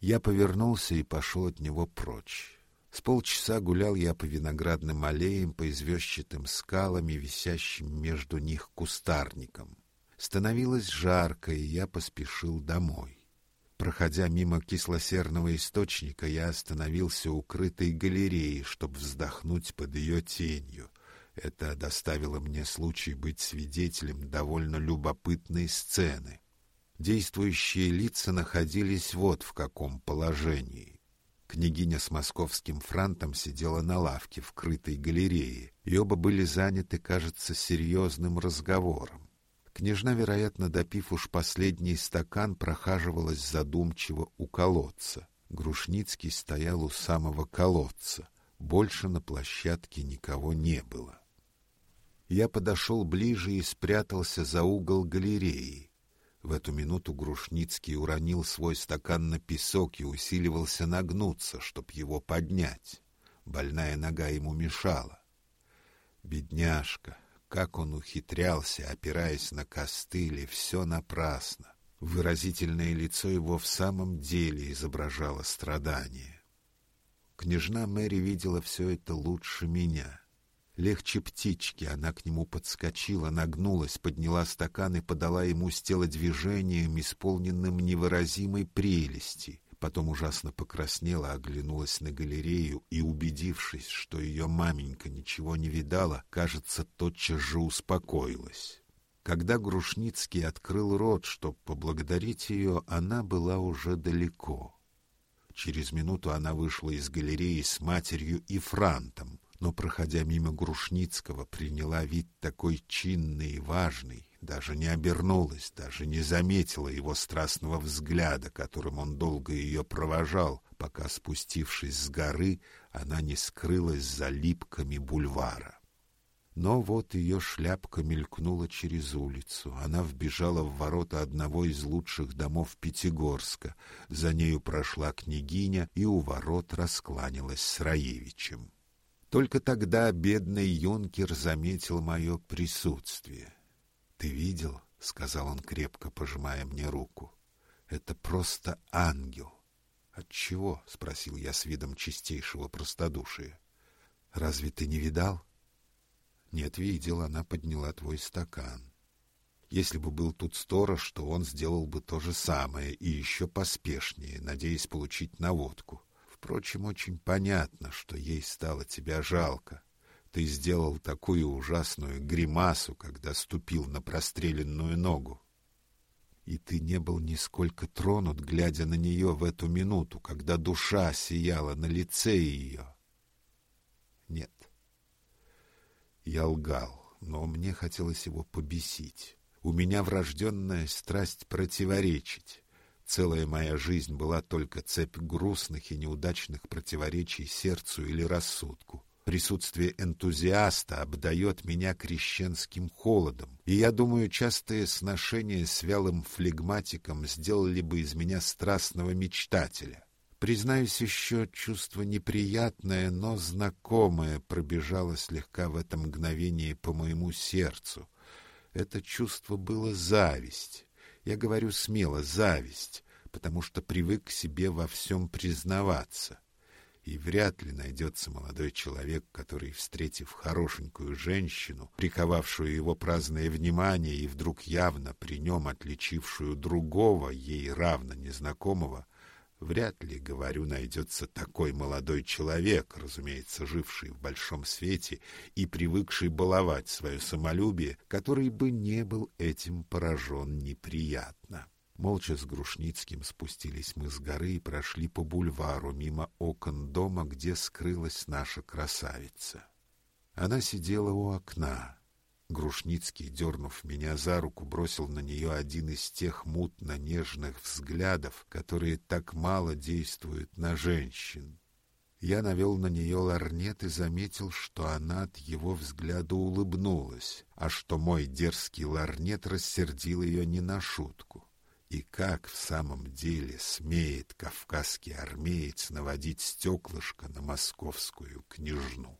Я повернулся и пошел от него прочь. С полчаса гулял я по виноградным аллеям, по известчатым скалам и висящим между них кустарникам. Становилось жарко, и я поспешил домой. Проходя мимо кислосерного источника, я остановился у укрытой галереи, чтобы вздохнуть под ее тенью. Это доставило мне случай быть свидетелем довольно любопытной сцены. Действующие лица находились вот в каком положении. Княгиня с московским франтом сидела на лавке в крытой галерее, и оба были заняты, кажется, серьезным разговором. Княжна, вероятно, допив уж последний стакан, прохаживалась задумчиво у колодца. Грушницкий стоял у самого колодца. Больше на площадке никого не было. Я подошел ближе и спрятался за угол галереи. В эту минуту Грушницкий уронил свой стакан на песок и усиливался нагнуться, чтоб его поднять. Больная нога ему мешала. Бедняжка, как он ухитрялся, опираясь на костыли, все напрасно. Выразительное лицо его в самом деле изображало страдание. Княжна Мэри видела все это лучше меня. Легче птички, она к нему подскочила, нагнулась, подняла стакан и подала ему с телодвижением, исполненным невыразимой прелести. Потом ужасно покраснела, оглянулась на галерею и, убедившись, что ее маменька ничего не видала, кажется, тотчас же успокоилась. Когда Грушницкий открыл рот, чтобы поблагодарить ее, она была уже далеко. Через минуту она вышла из галереи с матерью и франтом, но, проходя мимо Грушницкого, приняла вид такой чинный и важный, даже не обернулась, даже не заметила его страстного взгляда, которым он долго ее провожал, пока, спустившись с горы, она не скрылась за липками бульвара. Но вот ее шляпка мелькнула через улицу. Она вбежала в ворота одного из лучших домов Пятигорска. За нею прошла княгиня и у ворот раскланялась с Раевичем. Только тогда бедный юнкер заметил мое присутствие. «Ты видел?» — сказал он, крепко пожимая мне руку. «Это просто ангел». «Отчего?» — спросил я с видом чистейшего простодушия. «Разве ты не видал?» «Нет, видел, она подняла твой стакан. Если бы был тут сторож, то он сделал бы то же самое и еще поспешнее, надеясь получить наводку. Впрочем, очень понятно, что ей стало тебя жалко. Ты сделал такую ужасную гримасу, когда ступил на простреленную ногу. И ты не был нисколько тронут, глядя на нее в эту минуту, когда душа сияла на лице ее. Нет. Я лгал, но мне хотелось его побесить. У меня врожденная страсть противоречить. Целая моя жизнь была только цепь грустных и неудачных противоречий сердцу или рассудку. Присутствие энтузиаста обдает меня крещенским холодом, и я думаю, частые сношения с вялым флегматиком сделали бы из меня страстного мечтателя. Признаюсь, еще чувство неприятное, но знакомое пробежало слегка в это мгновение по моему сердцу. Это чувство было зависть. Я говорю смело «зависть», потому что привык к себе во всем признаваться. И вряд ли найдется молодой человек, который, встретив хорошенькую женщину, приковавшую его праздное внимание и вдруг явно при нем отличившую другого, ей равно незнакомого, Вряд ли, говорю, найдется такой молодой человек, разумеется, живший в большом свете и привыкший баловать свое самолюбие, который бы не был этим поражен неприятно. Молча с Грушницким спустились мы с горы и прошли по бульвару мимо окон дома, где скрылась наша красавица. Она сидела у окна. Грушницкий, дернув меня за руку, бросил на нее один из тех мутно-нежных взглядов, которые так мало действуют на женщин. Я навел на нее ларнет и заметил, что она от его взгляда улыбнулась, а что мой дерзкий ларнет рассердил ее не на шутку. И как в самом деле смеет кавказский армеец наводить стеклышко на московскую княжну?